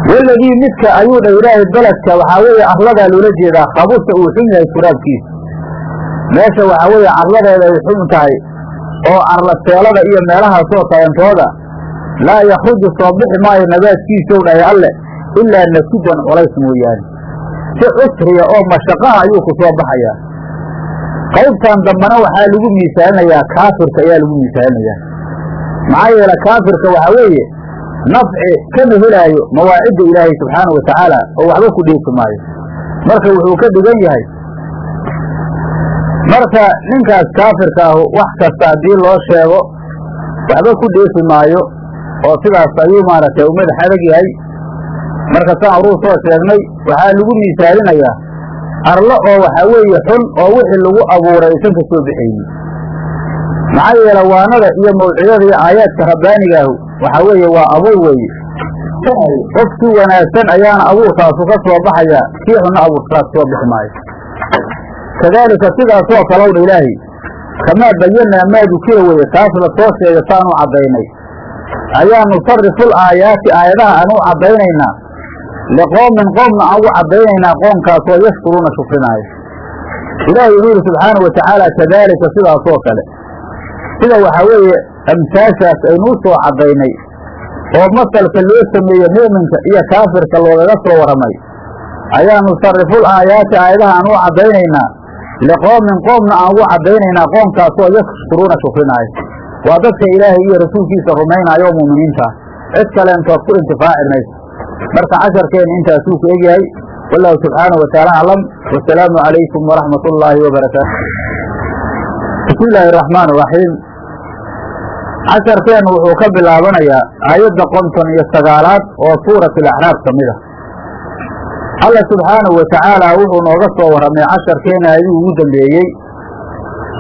waladii midka ayuu dha ilaahay beledka waxaa weeye arladaa loola jeedaa khabusa uu xun yahay turaabkiisa meesha waxaa weeye carladeeda ay xun tahay oo carla seelada iyo meelahaasoo tayantooda laa yakruju soo bixi maayo nabaadkiisow dhahay alle ilaa nakudan culays mooyaane. Si cusriya oo mashaqaha ayuu ku soo baxayaa. Qaybtan dambana waxaa lagu miisaalinayaa kaafirka ayaa lagu miisaalinayaa maxaa yeele kaafirka waxaa weeye nafci kama helaayo mawaacidda ilaahay subxaana wa tacaala oo waxba ku dheefi maayo. Marka wuxuu ka dhigan yahay marka ninkaas kaafirka ahu wax kasta haddii loo sheego waxba ku dheefi maayo oo sidaas ayuu maaragtay u madax adag yahay. Marka saan horuu soo sheegnay waxaa lagu miisaalinayaa arlo oo waxaa weeye xun oo wixii lagu abuuray aysan ka soo bixaynin maxaa yeele waanada iyo mawcidada iyo aayaadka rabbaanigaahu waxaa weeye waa abuur weeye. Qofkii wanaagsan ayaana abuurkaasu ka soo baxayaa kii xunna abuurkaas soo bixi maayo kadaalika sidaasoo kalowdha ilaahay. Kamaa bayanaa maa dukira weye taas la soo sheegay saanu caddaynay. Ayaa nusariful aayaati aayadaha aan u caddaynaynaa. Liqoomin qoomna aan ugu caddaynaynaa qoomkaasoo yashkuruuna shukrinaayo ilaahay wuxuu yidhi subxaanau watacaala kadaalika sidaasoo kale. Sida waxaa weeye amsaashaas aynuu soo caddaynay oo masalka loo sameeye mu'minka iyo kaafirka loogaga soo warramay ayaa nusariful aayaati aayadaha aan u caddaynaynaa liqoomin qoomna aan ugu caddaynaynaa qoomkaasoo yashkuruuna shukrinaayo waa dadka ilaahay iyo rasuulkiisa rumaynaayo oo mu'miniinta cid kaleentood ku intifaaci mayso marka casharkeenna intaasuu ku egyahay wallahu subxaanahu wataala aclam wasalaamu calaykum waraxmat ullaahi wabarakaatu bismi illaahi araxmaan iraxiim casharkeennu wuxuu ka bilaabanayaa aayadda konton iyo sagaalaad oo suurat alaxraaf ka mid a alla subxaanahu watacaala wuxuu nooga soo warramay casharkeenna aayadihii ugu dambeeyey.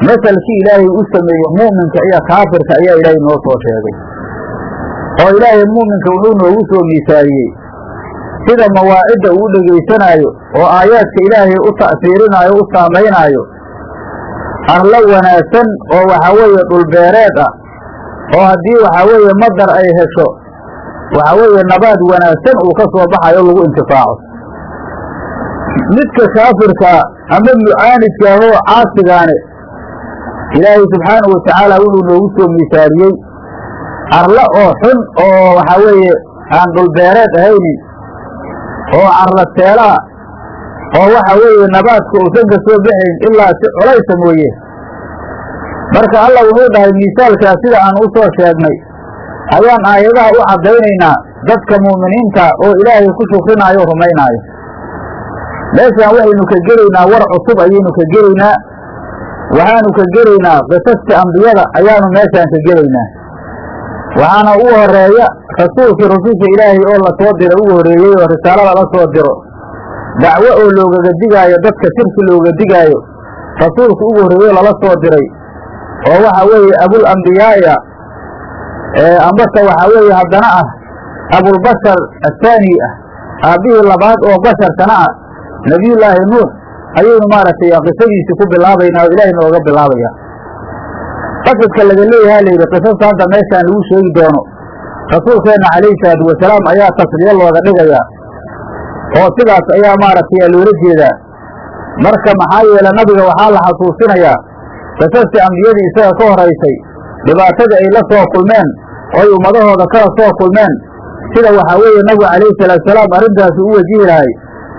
Masalkii ilaahay u sameeyey mu'minka iyo kaafirka ayaa ilaahay noo soo sheegay. Oo ilaahay mu'minka wuxuu noogu soo miisaaliyey sida mawaacidda uu dhegaysanaayo oo aayaadka ilaahay u ta'siirinaayo u saamaynaayo arlo wanaagsan oo waxaa weeye dhulbeereed ah oo haddii waxaa weeye madar ay hesho waxaa weeye nabaad wanaagsan uu ka soo baxayo lagu intifaaco midka kaafirkaa ama mucaanidka ahoo caasigaane ilaahay subxaanahu watacaala wuxuu noogu soo miisaaliyey arlo oo xun oo waxaa weeye aan dhulbeereed ahaynin oo carla seelaa oo waxa weeye nabaadka uusan ka soo baxayn ilaa si colaysa mooye. Marka allah wuxuu dhahay miisaalkaa sida aan u soo sheegnay ayaan aayadaha u caddaynaynaa dadka mu'miniinta oo ilaahay ku shukrinaayo o rumaynaayo meeshaan waxaynu ka gelaynaa war cusub ayaynu ka gelaynaa. Waxaanu ka gelaynaa qisastii ambiyada ayaanu meeshaan ka gelaynaa. Waxaana ugu horreeya rasuulkii rasuulka ilaahay oo la soo dira ugu horreeyey oo risaalada la soo diro dacwo oo loogaga digaayo dadka shirki looga digaayo rasuulka ugu horreeyey lala soo diray. Oo waxa weeye abul ambiyaaya ambase waxaa weeye haddana ah abulbashar athaani ah aabbihii labaad oo basharkana ah nebiyullaahi nuux ayaynu maaragtay qisadiisii ku bilaabaynaa oo ilaahay nooga bilaabaya. Qasadka laga leeyahaa layidhi qisasta hadda meeshaan lagu sheegi doono rasuulkeenna calayhi salaatu wasalaam ayaa tasliyo looga dhigayaa oo sidaas ayaa maaragtay loola jeedaa. Marka maxaa yeele nabiga waxaa la xasuusinayaa qisastii ambiyadii isaga ka horaysay dhibaatadii ay la soo kulmeen oo ay ummadahooda kala soo kulmeen. Sida waxaa weeye nabigu calayhi salaatusalaam arrintaasi u wajihi lahay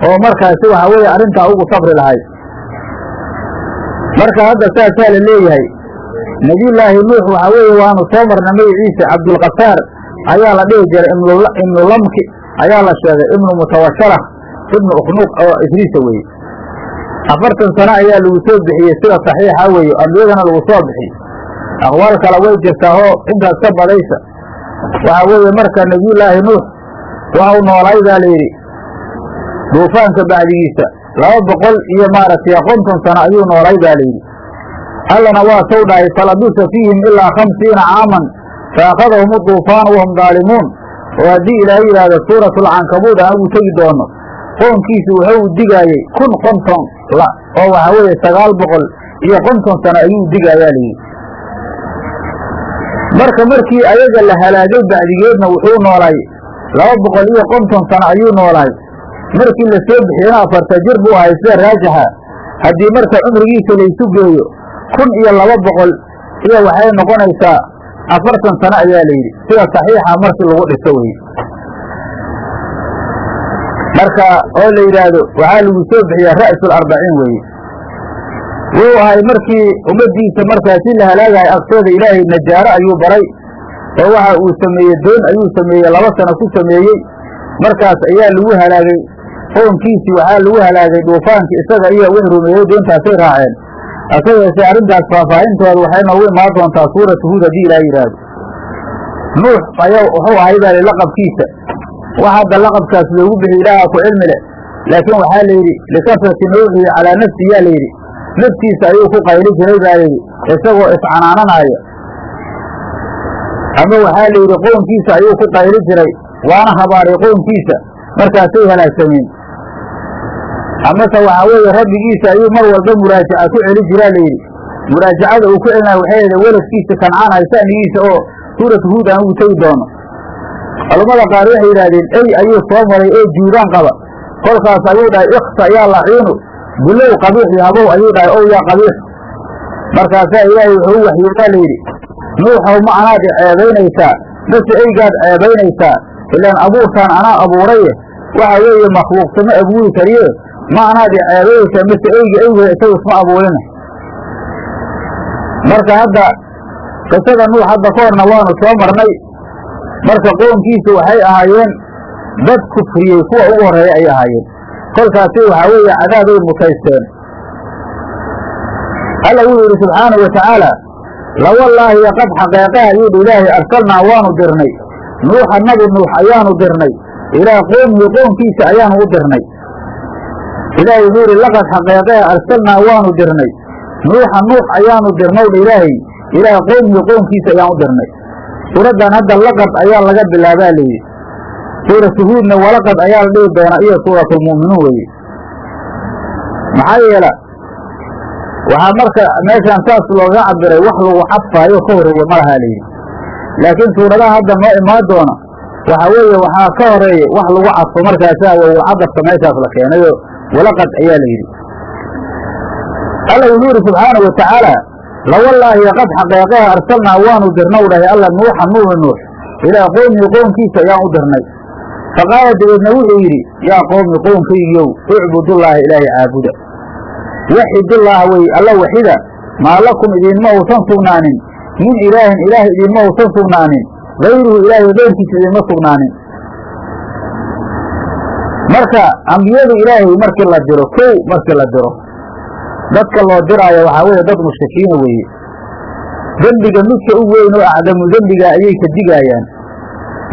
oo markaasi waxaa weeye arrintaa ugu sabri lahay marka hadda saasaa la leeyahay nebiyullaahi nuux waxaa weeye waanu soo marna magiciisa cabdulkafaar ayaa la dhihi jiray ibnu lamki ayaa la sheegay ibnu mutawashala ibnu ukhnuuq oo idriisa weeye. Afartan sano ayaa lagu soo bixiyey sida saxiixa weeye ambiyadana lagu soo bixiy aqwaal kale way jirtaa oo intaas ka badaysa. Waxaa weeye marka nebiyullaahi nuux waxau noolaay baa layidhi duufaanka bacdigiisa. Laba boqol iyo maaragtay konton sano ayuu noolay baa layidhi. Allana waa sow dhahay falabisa fiihim ilaa khamsiina caaman. Faakhadahum uduufaanu wahum daalimuun. Oo haddii ilaahay yidhaahdo suuratulcankabuud aan ugu tegi doono qoonkiisu wuxuu digaayey kun konton oo waxaa weeye sagaal boqol iyo konton sano ayuu digaayaa layidhi. Marka markii ayaga la halaagay bacdigeedna wuxuu noolay. Laba boqol iyo konton sano ayuu noolaay markii la soo bixiyena afarta jir buu ahay sida raajixa haddii marka cumrigiisa laysu geeyo kun iyo laba boqol iyo waxay noqonaysaa afartan sano ayaa la yidhi. Sida saxiixa markii lagu dhiso weye marka oo la yidhaahdo waxaa lagu soo bixiyaa ra'sul arbaciin weeye wuu ahay markii ummaddiisa markaasi la halaagahay agtooda ilaahay najaaro ayuu baray oo waxa uu sameeyey doon ayuu sameeyey laba sano ku sameeyey. Markaas ayaa lagu halaagay qownkiisii waxaa lagu halaagay duufaankii isaga iyo wix rumeeyey doontaasay raaceen. Asageese arrintaas faahfaahintooda waxay noogu imaan doontaa suuratu huud haddii ilaa yidhaahdo. Nuux ayaa wuxuu ahay baa li laqabkiisa. Wax hadda laqabkaas loogu bixiy ilaaha ku cilmi leh. Laakiin waxaa la yidhi likasrati nuuxihi calaa nafsi yaa layidhi naftiisa ayuu ku qayli jiray baa layidhi isagoo iscanaananaaya ama waxaa la yidhi qownkiisa ayuu ku qayli jiray waana habaaray qownkiisa markaasay halaagsameen amase waxaa weeye rabbigiisa ayuu mar walba muraajaca ku celi jiraa layidhi muraajacada uu ku celinaya waxay ahayd weladkiisa kancaan haysaanigiisa oo suuratu huud aan ugu tegi doono. Culammada qaar waxay yidhaahdeen ey ayuu soo maray ee juudaan qaba. Kolkaas ayuu dhahay ikhsa yaa laciinu bulow qabiix yahabow ayuu dhahay ow yaa qabiix. Markaasaa ilaahay wuxuu waxyoodaa layidhi nuuxow ma anaad ceebaynaysaa mase eygaad ceebaynaysaa ilaan abuurkaan anaa abuuraye waxa weeye makhluuqsama abuuri kariye ma anaad ceebaynaysaa mase eyga eyga isagu isma abuurina. Marka hadda qisada nuux hadda ka horna waanu soo marnay. Marka qoomkiisa waxay ahaayeen dad kufriyey kuwa ugu horreeya ay ahaayeen. Kolkaasi waxaa weeye cadaabay mutaysteen. Alla wuxuu yidhi subxaanahu wa tacaala lawallaahi qad xaqeeqaha ayuudhi ilaahay arsalnaa waanu dirnay. Nuuxa nabi nuux ayaanu dirnay. Ilaa qoomihi qoomkiisa ayaanu u dirnay ilaahay wuxuu yidhi laqad xaqeeqaha arsalnaa waanu dirnay. Nuuxa nuux ayaanu dirnowdha ilaahay ilaa qoomihi qoomkiisa ayaan u dirnay. Suuraddan hadda laqad ayaa laga bilaabaa layidhi suuratu huudna walaqad ayaa la dhihi doonaa iyo suuratulmu'minuun weeye maxaa yeela waxaa marka meeshaan saas looga cabiray wax lagu cadfaayo ka horreeya ma lahaa layidhi laakiin suuradaha hadda noo imaan doona. Waxaa weeye waxaa ka horreeya wax lagu cadfo markaasaa wowlcadafka meeshaas la keenayo walaqad ayaa la yidhi alla wuxuu yidhi subxaanau wa tacaala lawallaahi qad xaqeeqaha arsalnaa waanu dirnow dhahay alla nuuxa nuuxi nuux ilaa qowmihi qoomkiisa ayaan u dirnay faqaala dabeedna wuxuu yidhi yaa qowmi qoomkaygiyow icbudullaaha ilaahay caabuda waxidullaaha wey alla waxida maa lakum idinma uusan sugnaanin min ilaahin ilaah idinma uusan sugnaanin gayruhu ilaahay keyrkiisa idinma sugnaanin marka ambiyada ilaahay markii la diro kow markii la diro dadka loo diraayo waxaa weeye dad mushrikiina weeye. Dembiga midka u weyn oo acdamu dembiga ayay ka digaayaan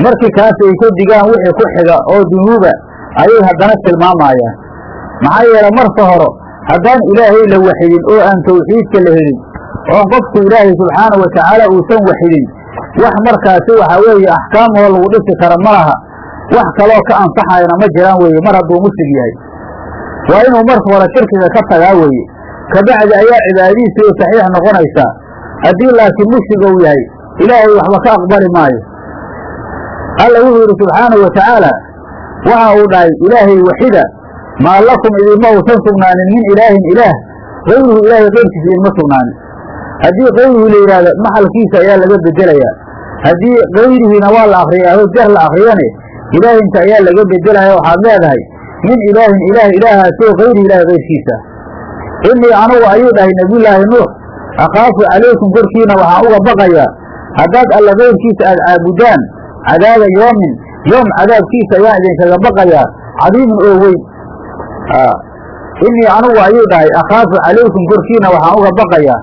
markii kaas ay ka digaan wixii ku xiga oo dunuuba ayay haddana tilmaamayaan. Maxaa yeele marka horo haddaan ilaahay la waxidin oo aan tawxiidka la helin oon qofku ilaahay subxaanahu watacaala uusan waxidin wax markaasi waxaa weeye axkaamoo lagu dhisi kara ma laha wax kaloo ka ansaxayna ma jiraan weeye mar hadduu mushrig yahay. Waa inuu marka hore shirkiga ka tagaa weeye. Kabacdi ayaa cibaadadiisa ay saxiix noqonaysaa haddii laakiin mushrig ou yahay ilaahay waxba ka aqbali maayo. Alla wuxuu yidhi subxaanahu wa tacaala waxa uu dhahay ilaahay waxida maa lakum idinma uusan sugnaanin min ilaahin ilaah kayruhu ilaahay keyrkiisa idinma sugnaanin. Haddii kayruhu la yidhahdo maxalkiisa ayaa laga bedelayaa. Haddii kayrihiina waa la akriyaaho jar la akriyane ilaahinka ayaa laga bedelaya waxaad leedahay min ilaahin ilaah ilaahaasoo kayri ilaahi keyrkiisa innii anugu ayuu dhahay nebiyullaahi nuux akhaafu calaykum korkiina waxaan uga baqayaa haddaad alla keyrkiisa aad caabudaan cadaaba yoomin yoom cadaabkiisa ayaan idinkaga baqayaa cadiimin oo weyn innii anugu ayuu dhahay akhaafu calaykum korkiina waxaan uga baqayaa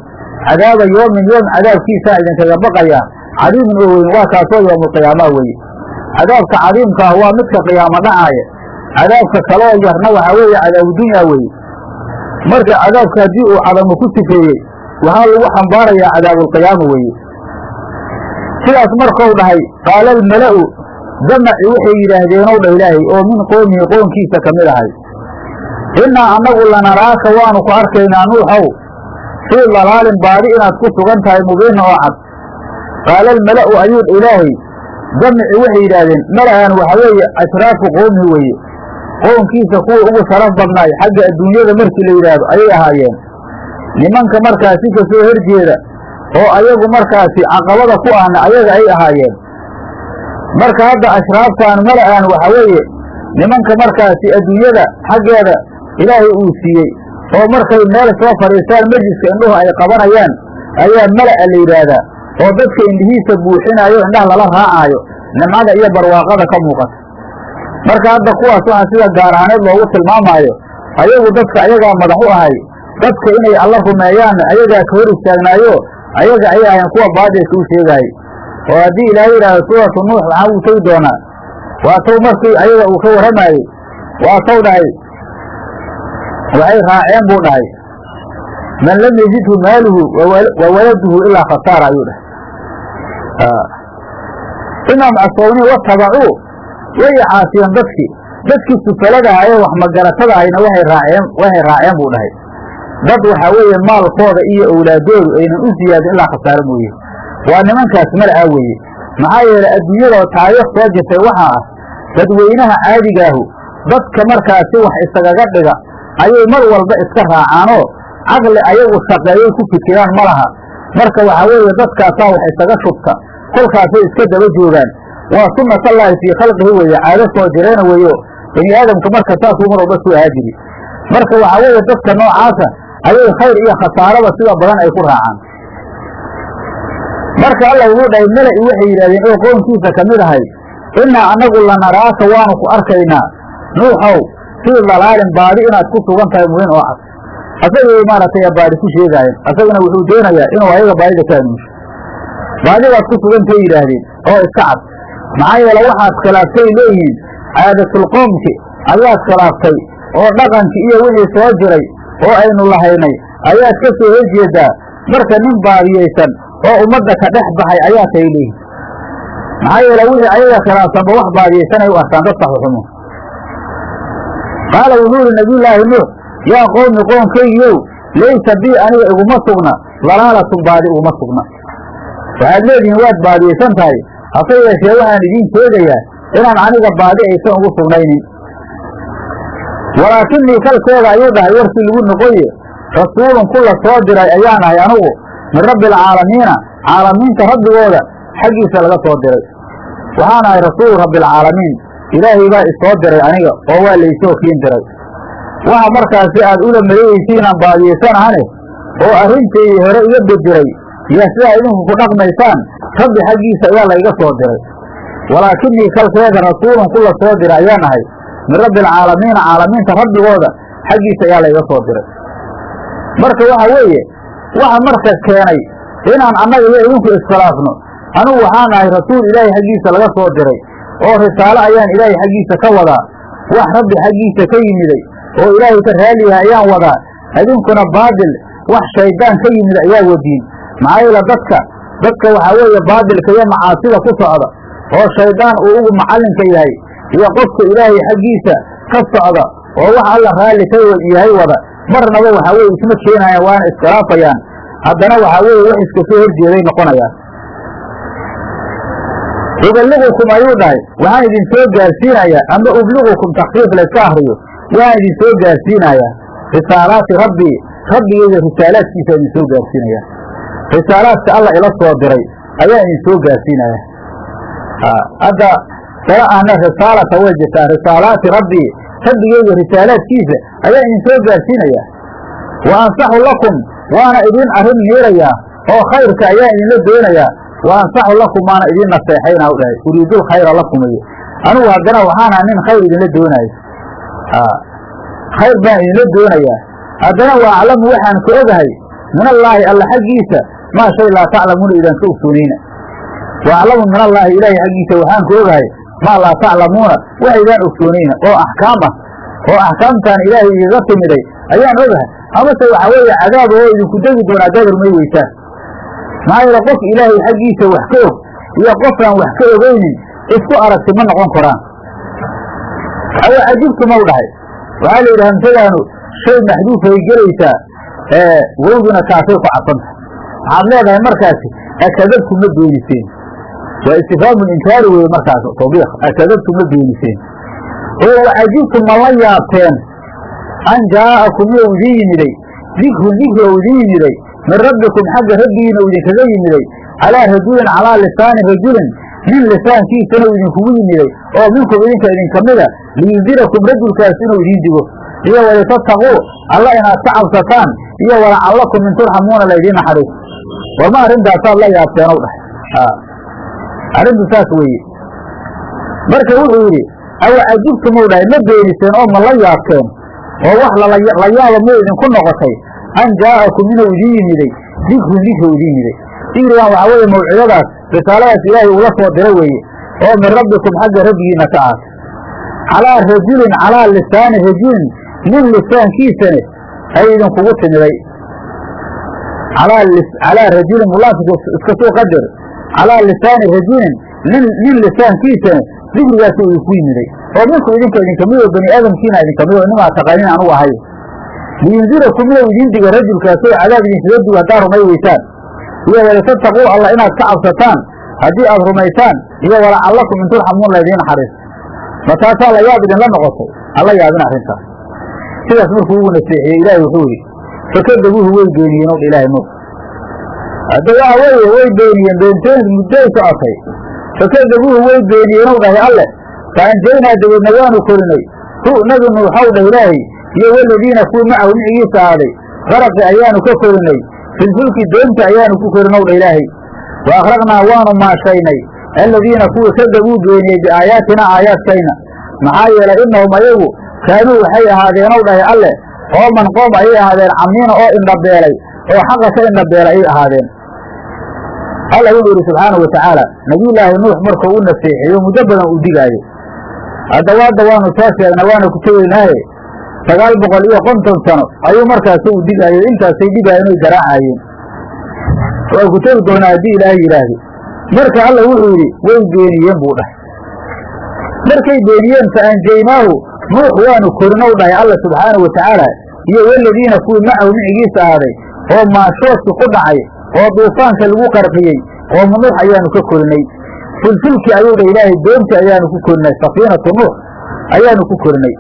cadaaba yoomin yoom cadaabkiisaan idinkaga baqayaa cadiimin oo weyn waa kaasoo yoomulqiyaamaa weeye cadaabka cadiimka ah waa midka qiyaamo dhacaaya cadaabka kaloo yarna waxaa weeye cadaabudunya weeye. Marka cadaabka haddii uu cadamo ku sifeeyey waxaa lagu xambaarayaa cadaabulqiyaama weeye. Sidaas markuu dhahay qaala almala'u jamaci waxay yidhaahdeenow dha ilaahay oo min qoomihi qoonkiisa ka mid ahay. Innaa annagu lanaraaka waanu ku arkaynaa nuuxow fii dalaalin baadi inaad ku sugan tahay mubiinna oo cad. Qaala almala'u ayuu ilaahay jamici waxay yidhaahdeen mala'an waxa weeye ashraafu qowmihi weeye. Qownkiisa kuwa ugu sharaf badnaay xagga adduunyada markii la yidhaahdo ayay ahaayeen. Nimanka markaasi ka soo horjeeda oo ayagu markaasi caqabada ku ahna ayaga ay ahaayeen. Marka hadda ashraaftaan mala'an waxa weeye nimanka markaasi adduunyada xaggeeda ilaahay uu siiyey oo markay meel soo fadhiistaan majliska indhuhu ay qabanayaan ayaa mala'a la yidhaahdaa oo dadka indhihiisa buuxinaayo indhaha lala raacaayo nimcada iyo barwaaqada ka muuqata. Marka hadda kuwaas waxaa sida gaar ahaaneed loogu tilmaamaayo ayagu dadka ayagaa madax u ahay dadka inay alla rumeeyaanna ayagaa ka hor istaagnaayo ayaga ayay ahayn kuwa baadilka u sheegaayey oo haddii ilaahay yidhaahdo suuratu nuux waxaa uu tegi doonaa waa taw markii ayaga uu ka warramaayey waa taw dhahay waxay raaceen buu dhahay. Man lam yajidhu maaluhu wa waladuhu ilaa khasaara ayuu dhahay imaam asawni watabacuu way caasiyeen dadkii dadkii sufalada aha ee wax magaratada ahayna waxay raaceen buu dhahay dad waxaa weeye maalkooda iyo owlaadoodu aynan u siyaadin ilaa khasaaro mooye waa nimankaas mala'a weeye maxaa yeelay adduunyadoo taariikh soo jirtay waxaa ah dadweynaha caadigaahu dadka markaasi wax isagaga dhiga ayay mar walba iska raacaanoo caqli ayagu shaqeeyay ku fikiraan ma laha marka waxaa weeye dadkaasaa wax isaga shubta. Kolkaasay iska daba joogaan. Waa sunnatallaahi fii khalqihi weeye caado soo jireena weeyo. Bini aadamka marka saasuu mar walba soo aajiri marka waxaa weeye dadka noocaasa ayay khayr iyo khasaarada sida badan ay ku raacaan. Marka alla wuxuu dhahay mela'i waxay yidhahdeen oo qownkiisa ka mid ahay innaa annagu lanaraaka waanu ku arkaynaa. Nuuxow fii dalaalin baadi inaad ku sugan tahay mubiin oo cad asagay maaragtay baadi ku sheegaayeen asaguna wuxuu doonayaa inuu ayaga baadida ka baadidaad ku sugantay yidhaahdeen oo iska cad. Maxaa yeele waxaad khilaaftay leeyihiin caadatul-qoomki ayaad khilaaftay oo dhaqankii iyo wixii soo jiray oo aynu lahaynay ayaad ka soo horjeedaa marka nin baadiyaysan oo ummadda ka dhex baxay ayaa tay leeyihiin maxaa yeele wixii ayaga khilaafsanba wax baadiyaysanay u arkaan dad saxuxumo qaala wuxuu ihi nabiyullaahi nuux yaa qowmi qoonkaygiyow laysa bii aniga iguma sugna dalaalatun baadi iguma sugna. Waxaad leedihiin waad baadiyaysan tahay hase yeeshee waxaan idiin sheegayaa inaan aniga baadi aysan ugu sugnaynin. Walaakinii kalkeeda ayuu dhahay warkii lagu noqoye rasuulun ku la soo diray ayaan ahay anugu min rabbi alcaalamiina caalamiinta rabbigooda xaggiisa laga soo diray. Waxaan ahay rasuulu rabbialcaalamiin ilaahay baa isoo diray aniga oo waa laysoo kiin diray waxa markaasi aad ula maleeyeysiinaan baadiyaysanaane oo arrintaydii hore iga bedelay iyo sidaa idinku ku dhaqmaysaan rabbi xaggiisa ayaa layga soo diray. Walaakinii kalkeeda rasuulun ku la soo diray ayaan ahay min rabbi alcaalamiina caalamiinta rabbigooda xaggiisa ayaa layga soo diray. Marka waxa weeye waxa marka keenay inaan annaga iyo idinku iskhilaafno anugu waxaan ahay rasuul ilaahay xaggiisa laga soo diray oo risaalo ayaan ilaahay xaggiisa ka wadaa wax rabbi xaggiisa ka yimiday oo ilaahay ka raaliyaha ayaan wadaa idinkuna baadil wax shayddaan ka yimid ayaa wadiin. Maxaa yeele dadka dadka waxaa weeye baadilka iyo macaasida ku socda oo shayddaan uu ugu macallinka yahay iyo qofka ilaahay xaggiisa ka socda oo wax alla raalli ka yahay wada marnaba waxaa weye isma keenayaan waana iskhilaafayaan haddana waxaa weeye wax iska soo horjeeday noqonayaan. Uballigukum ayuu dhahay waxaan idin soo gaarsiinayaa ama ubligukum takfiif layska akriyo waxaan idin soo gaarsiinayaa risaalaati rabbii rabbigeyga risaalaadkiisa idin soo gaarsiinaya. Risaalaadka alla ila soo diray ayaa idin soo gaarsiinaya. Hadda dala ahna risaalata way jirtaa risaalaati rabbii rabbigeyga risaalaadkiisa ayaa idin soo gaarsiinaya. Wa ansaxu lakum waana idin arrin miirayaa oo khayrka ayaa idinla doonayaa wa ansaxu lakum waana idin naseexaynaa u dhahay. Uriidul khayra lakum iyo anugu haddana waxaana nin khayr idinla doonaayo khayr baan idinla doonayaa haddana wa aclamu waxaan ka ogahay. Min allaahi alla xaggiisa. Maa shay laa taclamuuna idanka ogsoonayna wa aclamu min allaahi ilaahay xaggiisa waxaan ka ogahay. Maa laa taclamuuna. Wax idaan ogsoonayna oo axkaam ah. Oo axkaamtaan ilaahay igaga timiday. Ayaan ogahay. Amase waxaa weeye cadaab oo idinku degi doona haddaad rumay weysaan maxaa yeele qof ilaahay xaggiisa wax ka og iyo qofaan wax ka ogeynin isku aragti ma noqon karaan ayaa cajibtu mau dhahay. Waxaa la yidhi hamsadaanu shay maxduufay gelaysaa wowduna kaasay ku cadsanta waxaad leedahay markaasi akadabtu ma beeniseen waa istifhaamu inkaari weye markaas tawbiiq. Akadabtu ma beeniseen oo wacajibtu ma la yaabteen. An jaa'akum ou idin yimiday dikrun dikri ou idin yimiday min rabbikum xagga rabbigiina u idinkaga yimiday calaa rajulin calaa lisaani rajulin nin lisaankiisana uu idinkugu yimiday oo minkum idinka idinka mida liyundirakum rajulkaas inuu idiin digo iyo walitataquu alla inaad ka cabsataan iyo walacallakum in turxamuuna laydiin naxariis. Warma arrintaasaad la yaabteenow dhahay. Arrintu saas weeye. Marka wuxuu yidhi awa cajibtumuu dhahay ma beeniseen oo ma la yaabteen? Oo wax la yaaba muu idinku noqotay? An jaa'akum inuu idiin yimiday. Dikrun dikri idiin yimiday. Dikrigan waxaa weeye mawcidadaas risaaladaas ilaahay ula soo dira weeye oo min rabbikum xagga rabbigiina ka ahaatay calaa rajulin calaa lisaani rajulin nin lisaankiisane ay idinkugu timiday. Calaa rajulin mulaafika iska soo qadar calaa lisaani rajulin nin lisaankiisane dikrigaas idinku yimiday. Oo minku idinka idinkamid oo bani aadamkiina idinkamid oo nimaa taqaanin anugu ahay. Liyundirakum inuu idiin diga rajulkaasoo cadaab idinkaga digo haddaad rumay weysaan iyo walitataquu alla inaad ka cabsataan haddii aad rumaysaan iyo walacallakum in turxamuun laydiin naxariis ma taasaa la yaab idinla noqotay hala yaabin arrintaas sidaas markuu ugu naseexiyey ilaahay wuxuu yidhi fakadabuuhu way beeniyeen ow dha ilaahay nuur hadda waxa weeye way beeniyeen beenteen muddoy socotay fakadabuuhu way beeniyeen ow dhahay alle faanjaynaa dabeedna waanu korinay. Hu nabi nuuxow dhah ilaahay iyo waladiina kuwii macahu micigiisa ahaaday qaraqi ayaanu ka korinay filfulki doonta ayaanu ku korinow dha ilaahay. Wa akhraqnaa waanu maashaynay. Aladiina kuwii kadabuu beeniyey biaayaatina aayaadkayna. Maxaa yeelay innahum ayagu kaanuu waxay ahaadeenow dhahay alle qooman qoom ayay ahaadeen camiina oo indhabeelay oo xaqa ka indhabeelay ayay ahaadeen. Alla wuxuu yidhi subxaanau watacaala nabiyullaahi nuux markuu u naseexiyo muddo badan uu digaayo. Haddaba hadda waanu soo sheegna waana ku tegeynaaye sagaal boqol iyo konton sano ayuu markaasi u digaayo intaasay dhigaayeen oy garaacayeen waa ku tegi doonaa haddii ilaahay yidhaahdo. Marka alla wuxuu yidhi way beeniyeen buu dhahay. Markay beeniyeen fa anjaynaahu nuux waanu korinow dhahay alla subxaanau watacaala iyo waladiina kuwii macahu micigiisa ahaaday oo maashooski ku dhacay oo duufaanka lagu qarqiyey oo nuux ayaanu ka korinay fulfulki ayuu dha ilaahay doonti ayaanu ku korinay safiinatu nuux ayaanu ku korinay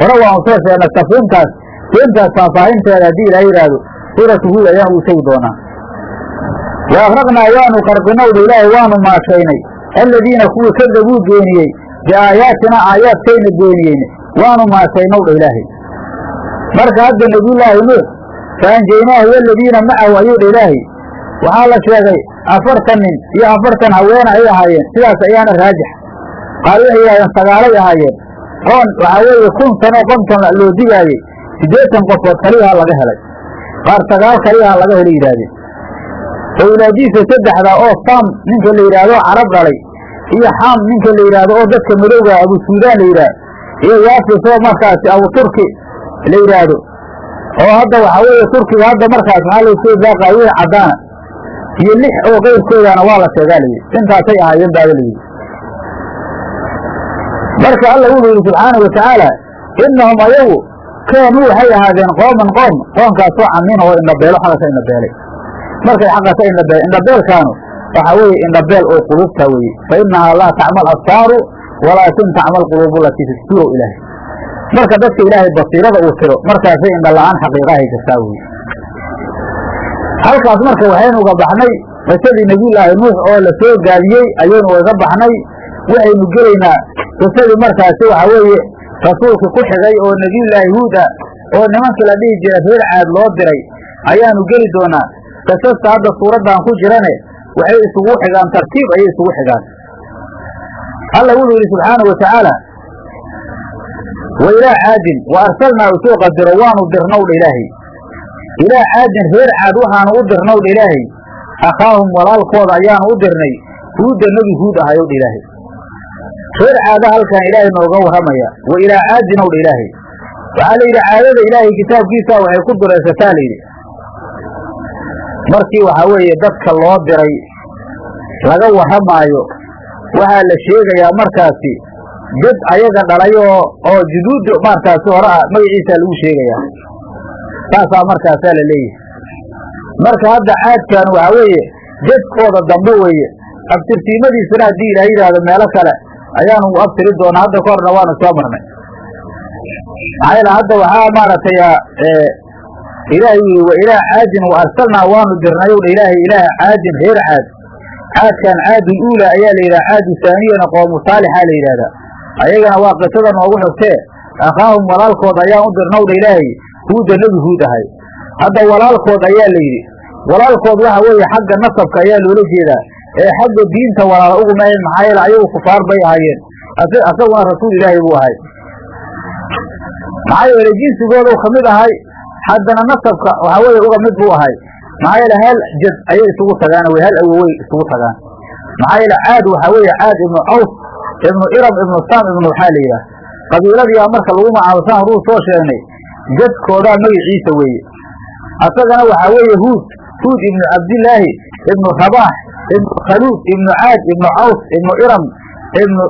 hore waanu soo sheegnay safiintaas doontaas faahfaahinteeda haddii ilaahay yidhaahdo suuratu huud ayaan u tegi doonaa wa akhraqnaa waanu qarqinow dha ilaahay waanu maashaynay aladiina kuwii kadabuu beeniyey biaayaatina aayaadkayna beeniyeyne waanu maashaynow dha ilaahay marka hadda nebiyullaahi nuux fa anjaynaahu waladiina macahu ayuu dha ilaahay waxaa la sheegay afartan nin iyo afartan haweena ay ahaayeen sidaas ayaana raajix qaar waxay yidhahdeen sagaalay ahaayeen oon waxaa weeye kun sano konton loo digaayey. Siddeetan qofood kaliyaha laga helay. Qaar sagaal kaliyaha laga helay yidhaahdeen owlaadiisa saddexda oo saam ninka la yidhaahdo carab dhalay iyo xaam ninka la yidhaahdo oo dadka madowga abu suudaan la yidhaah iyo yaafis oo markaasi abu turki la yidhaahdo. Oo hadda waxaa weeye turkiga hadda markaas maxaa laysoo daaqaaye caddaana. Iyo lix oo keyrkoodana waa la sheegaa layidhi intaasay ahaayeen baaba layidhi marka alla wuxuu yidhi subxaanau watacaala innahum ayagu kaanuu waxay ahaadeen qooman qoom. Qoomkaasoo camiina oo indhabeelo xaga ka indhabeelay. Markay xaqa ka indhabeel indhabeelkaanu waxaa weeye indhabeel oo qulubta weeye. Fa innahaa laa tacmal absaaru walaakin tacmal quluubu latii fi ilaahay. Marka dadka ilaahay basiirada uu tiro markaasay indha la'aan xaqiiqahay jirtaa weye halkaas marka waxaynu uga baxnay qisadii nebiyullaahi nuux oo la soo gaabiyey ayaynu uga baxnay waxaynu gelaynaa qisadii markaasi waxa weeye rasuulka ku xigay oo nebiyullaahi huud ah oo nimankii la dhihi jira reer caad loo diray ayaanu geli doonaa. Qisasta hadda suuraddan ku jirane waxay isugu xigaan tartiib ayay isugu xigaan. Alla wuxuu yidhi watacaala wa ilaa caadin wa arsalnaa u soo qadiro waanu dirnowdha ilaahay. Ilaa caadin reer caad waxaanu u dirnowdha ilaahay. Akhaahum walaalkooda ayaanu u dirnay huudda nebi huud ahayowdha ilaahay reer caada halkan ilaahay nooga warramaya. Wa ilaa caadin owdha ilaahay. Waxaa la yidhi caadada ilaahay kitaabkiisa waxay ku duraysataa layidhi markii waxaa weeye dadka loo diray laga warramaayo waxaa la sheegayaa markaasi dad ayaga dhalay oo oo juduud markaasi hore ah magaciisa lagu sheegayaa. Saasaa markaasaa la leeyahay. Marka hadda caadkan waxaa weeye jedkooda dambe weeye abtirsiimadiisana haddii ilaah yidhaahdo meelo kale ayaanu abtiri doonaa hadda ka horna waanu soo marnay. Maxaa yeele hadda waxaa maaragtay ilaahay yii wa ilaah caadin wa arsalnaa waanu dirnay. Udha ilaahay ilaah caadin reer caad. Caadkan caadul uula ayaa la yidhaha caadu saaniyana qoomu saalixaa la yidhahdaa ayagana waa qisada noogu xogtee akhaahum walaalkood ayaan u dirnawdha ilaahay. Huuda nebi huud ahay hadda walaalkood ayaa la yidhi. Walaalkood waxa weeye xagga nasabka ayaa loola jeedaa ee xagga diinta walaala uguma ahayn maxaa yeele ayagu kufaar bay ahaayeen. Asaguna rasuul ilaahay buu ahay. Maxaa yeele jinsigoodu ka mid ahay haddana nasabka waxaa weeye uga mid buu ahay. Maxaa yeele hal jad ayay isugu tagaan wey hal awowey isugu tagaan. Maxaa yeele caad waxaa weeye caad ibnu caws ibnu iram ibnu sam ibnu waxaa la yidhaah qabiiladiiaa marka lagu macaabasaan horuu soo sheegnay jadkoodaa magaciisa weeye. Asagana waxaa weeye huud huud ibnu cabdillaahi ibnu rabaax ibnu khaluud ibnu caad ibnu caws ibnu iram ibnu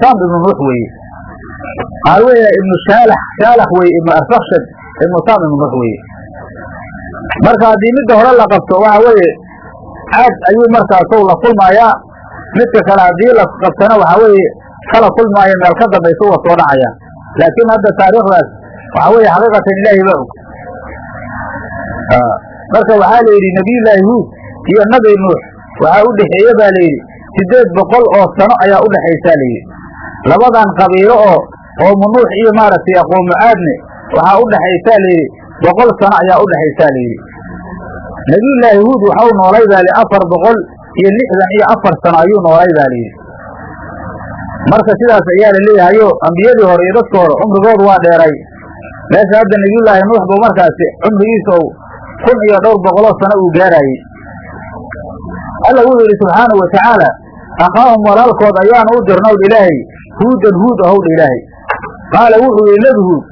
sam ibnu nuux weeye waxaa weeye ibnu shaalax shaalax weye ibnu arfakshad ibnu sam ibnu nuux weeye marka haddii midda hore la qabto waxa weeye caad ayuu markaasow la kulmayaa midka kale haddii la qabtana waxaa weeye kala kulmaayo meel ka dambaysa uga soo dhacaya. Laakiin hadda taariikhdaas waxaa weeye xaqiiqatan ilaahi baa og. Marka waxaa la yidhi nabiyullaahi huud iyo nabi nuux waxaa u dhexeeye baa la yidhi siddeed boqol oo sano ayaa u dhexaysaa la yidhi. Labadan qabiilo oo qoomu nuux iyo maaragtay qoomu caadne waxaa u dhexaysaa la yidhi boqol sano ayaa u dhexaysaa la yidhi. Nabiyullaahi huud waxau noolay baa li afar boqol iyo lixdan iyo afar sano ayuu noolay baa layidhi marka sidaas ayaa la leeyahayo ambiyadii hore iyo dadka hore cumrigoodu waa dheeray. Meesha hadda nabiyullaahi nuux buu markaasi cumrigiisa u kun iyo dhowr boqoloo sano uu gaarayey alla wuxuu yidhi subxaanau watacaala akhaahum walaalkood ayaanu u dirnawdh ilaahay huudan huud ahowdha ilaahay. Qaala wuxuu yidhi nebi huud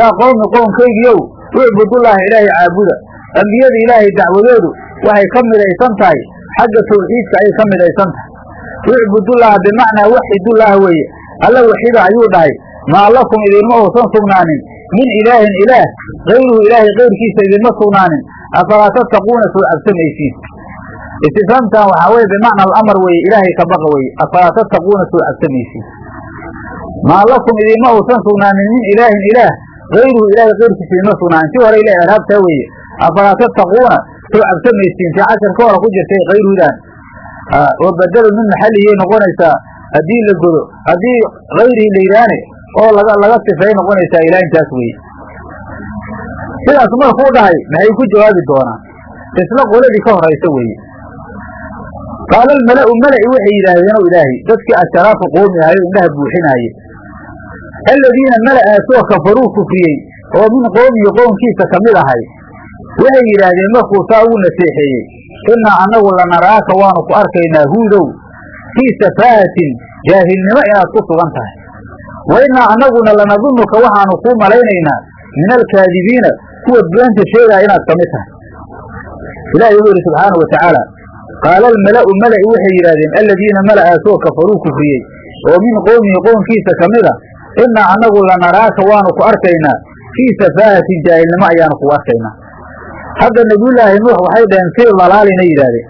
yaa qowmi qownkaygiiow ucbudullaaha ilaahay caabuda. Ambiyada ilaahay dacwadoodu waxay ka midaysan tahay xagga tawxiidka ayay ka midaysan tahay. Ucbudullaaha bimacnaa waxidullaaha weeye. Alla waxida ayuu dhahay maa lakum idinma uusan sugnaanin. Min ilaahin ilaah kayruhu ilaahay kayrkiisa idinma sugnaanin. Afalaa tattaquuna soo cabsamaysiin istifhaamtan waxaa weye bimacna alamar weeye ilaahay ka baqa weye afalaa tattaquuna soo cabsamaysiin maa lakum idinma uusan sugnaanin min ilaahin ilaah kayruhu ilaahay kayrkiisa idinma sugnaanin. Si hore ilahay arhaabtaa weeye. Afalaa tattaquuna soo cabsamaysiin tii casharka hore ku jirtay kayruhudan oo badelu min maxalihiyay noqonaysaa haddii la godo haddii kayrihi la yidhaane oo laga laga sifay noqonaysaa ilaa intaas weye sidaas markuu dhahay maxay ku jawaabi doonaan? Isla qoladii ka horaysa weeye qaala almala'u mala'i waxay yidhaahdeen o ilaahay dadkii asharaafu qoomi ahay oo indhaha buuxinaaye aladiina mala'aasoo kafaruu kufriyey oo min qoomihi qoomkiisa ka mid ahay waxay yidhaahdeen markuu saa ugu naseexeeyey innaa annagu lanaraaka waanu ku arkaynaa huudow fii safaahatin jaahilnimo inaad ku sugan tahay wa innaa annaguna lanadunnuka waxaanu kuu malaynaynaa min alkaadibiina kuwa beenta sheegaya inaad ka mid tahay ilaahay wuxuu yidhi subxaana wa tacaala qaala almala'u mala'i waxay yidhahdeen aladiina mala'aasoo kafaruu kufriyey oo min qowmihi qownkiisa ka a innaa annagu lanaraaka waanu ku arkaynaa fii safaahatin jaahilnimo ayaanu kugu arkaynaa hadda nabiyullaahi nuux waxay dhaheen fii dalaalina yidhaahdeen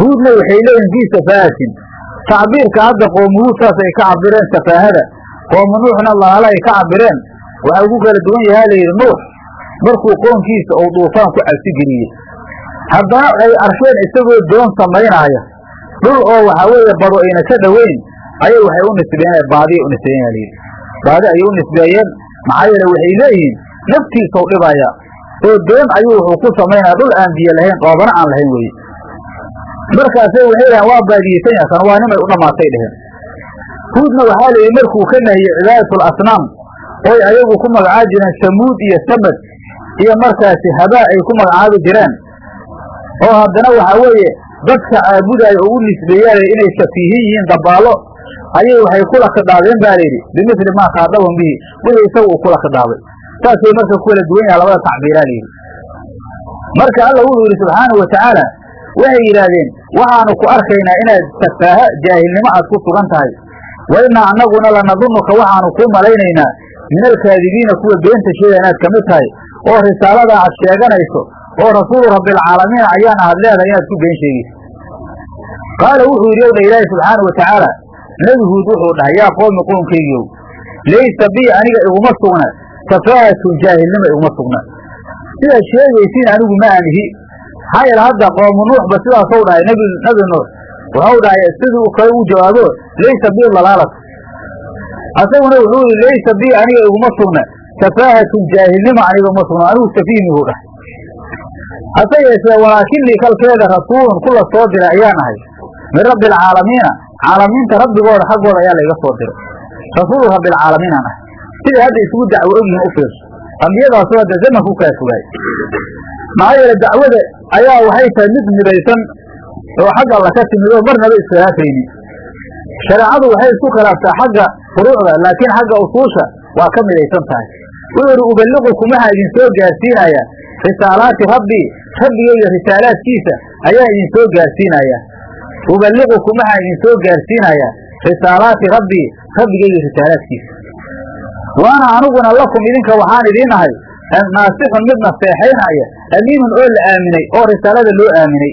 huudna waxay leeyihiin fii safaahatin tacbiirka hadda qoomu huud saas ay ka cabireen safaahada qoomu nuuxna dalaalo ay ka cabireen waxaa ugu kala duwan yahaa layidhi nuux markuu qoonkiisa uu duufaan ku cabsi geliyey haddana ay arkeen isagoo doon samaynaaya. Dhul oo waxaa weeye badu ayna ka dhoweyn ayay waxay u nisbeeyeen baadiya u nisbeeyen yaa layidhi baadi ayay u nisbeeyeen maxaa yeele waxay leeyihiin naftiisau dhibaya oo doon ayuu wuxuu ku samaynaya dhul aan biyo lahayn qoobana aan lahayn weye markaasay waxay dhahen waa baadiyeysan yaha kan waa nimay u dhammaatay dheheen. Huudna waxaa layidhi markuu ka nahiyey cibaadatul asnaam oy ayagu ku magacaabi jireen samuud iyo samad iyo markaasi habaa ay ku magacaabi jireen oo haddana waxaa weeye dadka caabudaayo oo u nisbeeyaala inay safiihin yihiin dabaallo ayay waxay kula khidhaabeen ba layidhi bimithli maa khaadabahum bihi. Wixii isaga uu kula khidhaabay saasay marka ku kala duwan yaha labada tacbiiraa layidhi marka alla wuxuu yidhi subxaanau watacaala waxay yidhaahdeen waxaanu ku arkaynaa inaad safaaha jaahilnimo aad ku sugan tahay. Wa innaa annaguna lanadunnuka waxaanu kuu malaynaynaa min alkaadibiina kuwa beenta sheegaya inaad ka mid tahay oo risaalada aad sheeganayso oo rasuulu rabbilcaalamiin ayaan ahad leedahay inaad ku been sheegaysa qaala wuxuu yidhi owdha ilaahi subxaana wa tacaala nebi huud wuxuu dhahay yaa qoomi qoonkaygiiow laysa bii aniga iguma sugna safahatun jaahilnima iguma sugna. Sidaad sheegaysiin anigu ma anihi. Maxaa yeele hadda qoomu nuuxba sidaasou dhahay nebi nebi nuux wuxuu dhahay sidii u kale uu jawaabo laysa bii dalaalat asaguna wuxuu yihi laysa bii aniga iguma sugna safaahatun jaahilnima aniga uma sugna anigu safiihnihu dhahay hase yeeshee walaakinii kalkeeda rasuulun kula soo diray ayaan ahay min rabbi alcaalamiina caalamiinta rabbigooda xaggooda ayaa laiga soo diray. Rasuulu rabbialcaalamiinaan ahay siday hadda isugu dacwo ogyihiin u fiirso. Ambiyadaasoo hadda zamanku kaa fogaay maxaa yeele dacwada ayaa waxay tahay mid midaysan oo xagga alla ka timid oo marnaba iskhilaafaynin shareecadu waxay isku khilaaftaa xagga furuucda laakiin xagga usuusha waa ka midaysan tahay. Wuxuu ihi ubaliqukum waxaa idin soo gaarsiinaya risaalaati rabbii rabbigayga risaalaadkiisa ayaa idin soo gaarsiinaya. Ubaliqukum waxaa idin soo gaarsiinaya risaalaati rabbii rabbigayga risaalaadkiisa waana aniguna lakum idinka waxaan idiin ahay naasixun mid naseexaynaya amiinun oo la aaminay oo risaalada loo aaminay.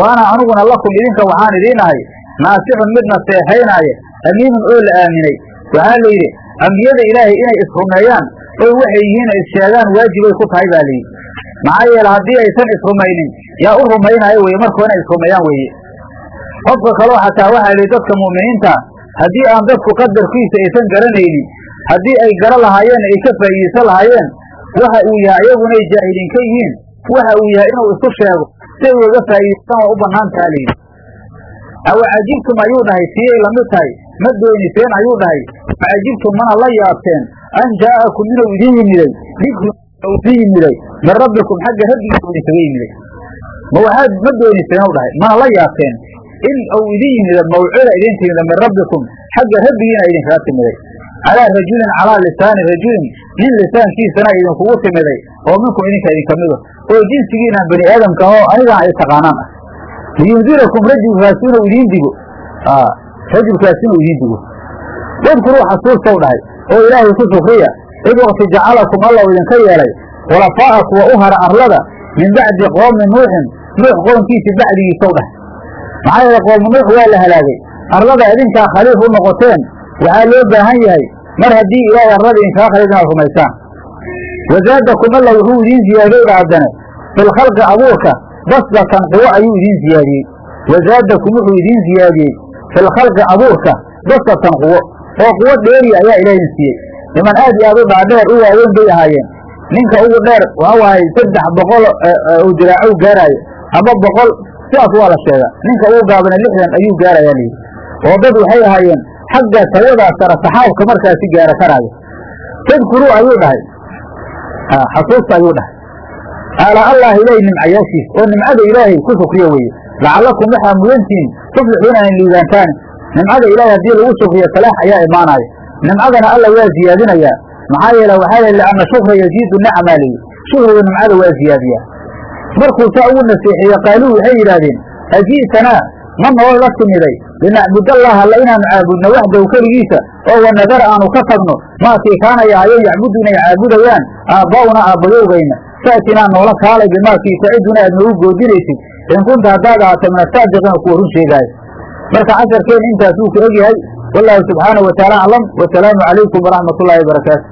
Waana aniguna lakum idinka waxaan idiin ahay naasixun mid naseexaynaya amiinun oo la aaminay. Waxaa la yidhi ambiyada ilaahay inay isrumeeyaan oy waxay yihiin ay issheegaan waajibay ku tahay baa layidhi maxaa yeele haddii aysan isrumaynin yaa u rumaynaya weye markoo inay isrumeeyaan weeye. Qofka kaloo xataa waxaa lihi dadka mu'miniinta haddii aan dadku qadarkiisa aysan garanaynin haddii ay gara lahaayeen ay ka faa'iideysan lahaayeen waxa uu yahay iyaguna ay jaahiliin ka yihiin waxa uu yahay inuu isu sheego si ay uga faa'iideystaan waa u bannaan taha layidhi awacajibtum ayuu dhahay siyay la mid tahay ma dooniseen ayuu dhahay macajibtum mana la yaabteen an jaa'akum inuu idin yimiday dikrun idin yimiday min rabbikum xagga rabbigiisa idinkaga yimiday ma waxaad ma dooniseen dhahay mana la yaabteen. In uu idin yimida mawcida idin timida min rabbikum xagga rabbigiina idinkaga timiday. Calaa rajulin calaa lisaani rajulin nin lisaankiisana idinkugu timiday oo minkum idinka idinka mido oo jinsigiinaan bani aadamka oo anigaan ay ah. Liyundirakum rajulkaas inuu idiin digo. Rajulkaas inuu idiin digo. Wadkuruu xasuustow dhahay oo ilaahay ku shukriya id wakti jacalakum allau idinka yeelay khulafaa'a kuwa u hara arlada min bacdi qoomi nuuxin nuux qoomkiisi bacdigiisow dhahay maxaa yeele qoomu nuux waa la halaagay arlada idinkaa khaliif u noqoteen waxaa loo baahan yahay mar haddii ilaahay arlada idinkaga khaliif inaad rumaysaan wazaadakum alla wuxuu idiin ziyaadiyey haddane filkhalqi abuurka basdatan quwo ayuu idiin ziyaadiyey wazaadakum wuxuu idiin ziyaadiyey filkhalqi abuurka basdatan quwo oo quwo dheeriya ayaa ilaahidin siiyey niman aad iyo aad u dhaadheer u waaweyn bay ahaayeen. Ninka ugu dheer waxau ahay saddex boqol uu diraaco u gaaraayo. Ama boqol sidaas waa la sheega ninka ugu gaabana lixdan ayuu gaarayaa layidhi oo dad waxay ahaayeen xagga tawadaa sara saxaabka markaasi gaara karaayo. Tadkuruu ayuu dhahay. Xasuusta ayuu dhahay. Aala allah ilaahay nimcayaashiis oo nimcada ilaahay ku shukriyo weeye. Lacallakum waxaa mudantihiin tuflixuuna an liibaantaani nimcada ilaahay haddii lagu shukriyo salaax ayaa imaanaya nimcadana alla waa ziyaadinayaa maxaa yeele waxaa la lianna shukra yaziidu nicmaa leyi shukriga nimcada waa ziyaadiyaa markuu saa ugu naseexeeye qaaluu waxay yidhaahdeen aji'tanaa ma noo la timiday linacbudallaha alla inaanu caabudno waxdaw keligiisa oo wanadar aanu ka tagno maakii kaana yahaayeen yacbudu inay caabudayaan. Aabbaa'una aabbayowgayna. Faatinaa noola kaalay bimaakii taciduna aad noogu goodinaysid. In kunta haddaad ahaato min asaadiqiina kuwa run sheegaayo. Marka casharkeen intaas wuu ku egyahay wallaahu subxaanahu wataala aclam wasalaamu calaykum waraxmat ullaahi wabarakaatu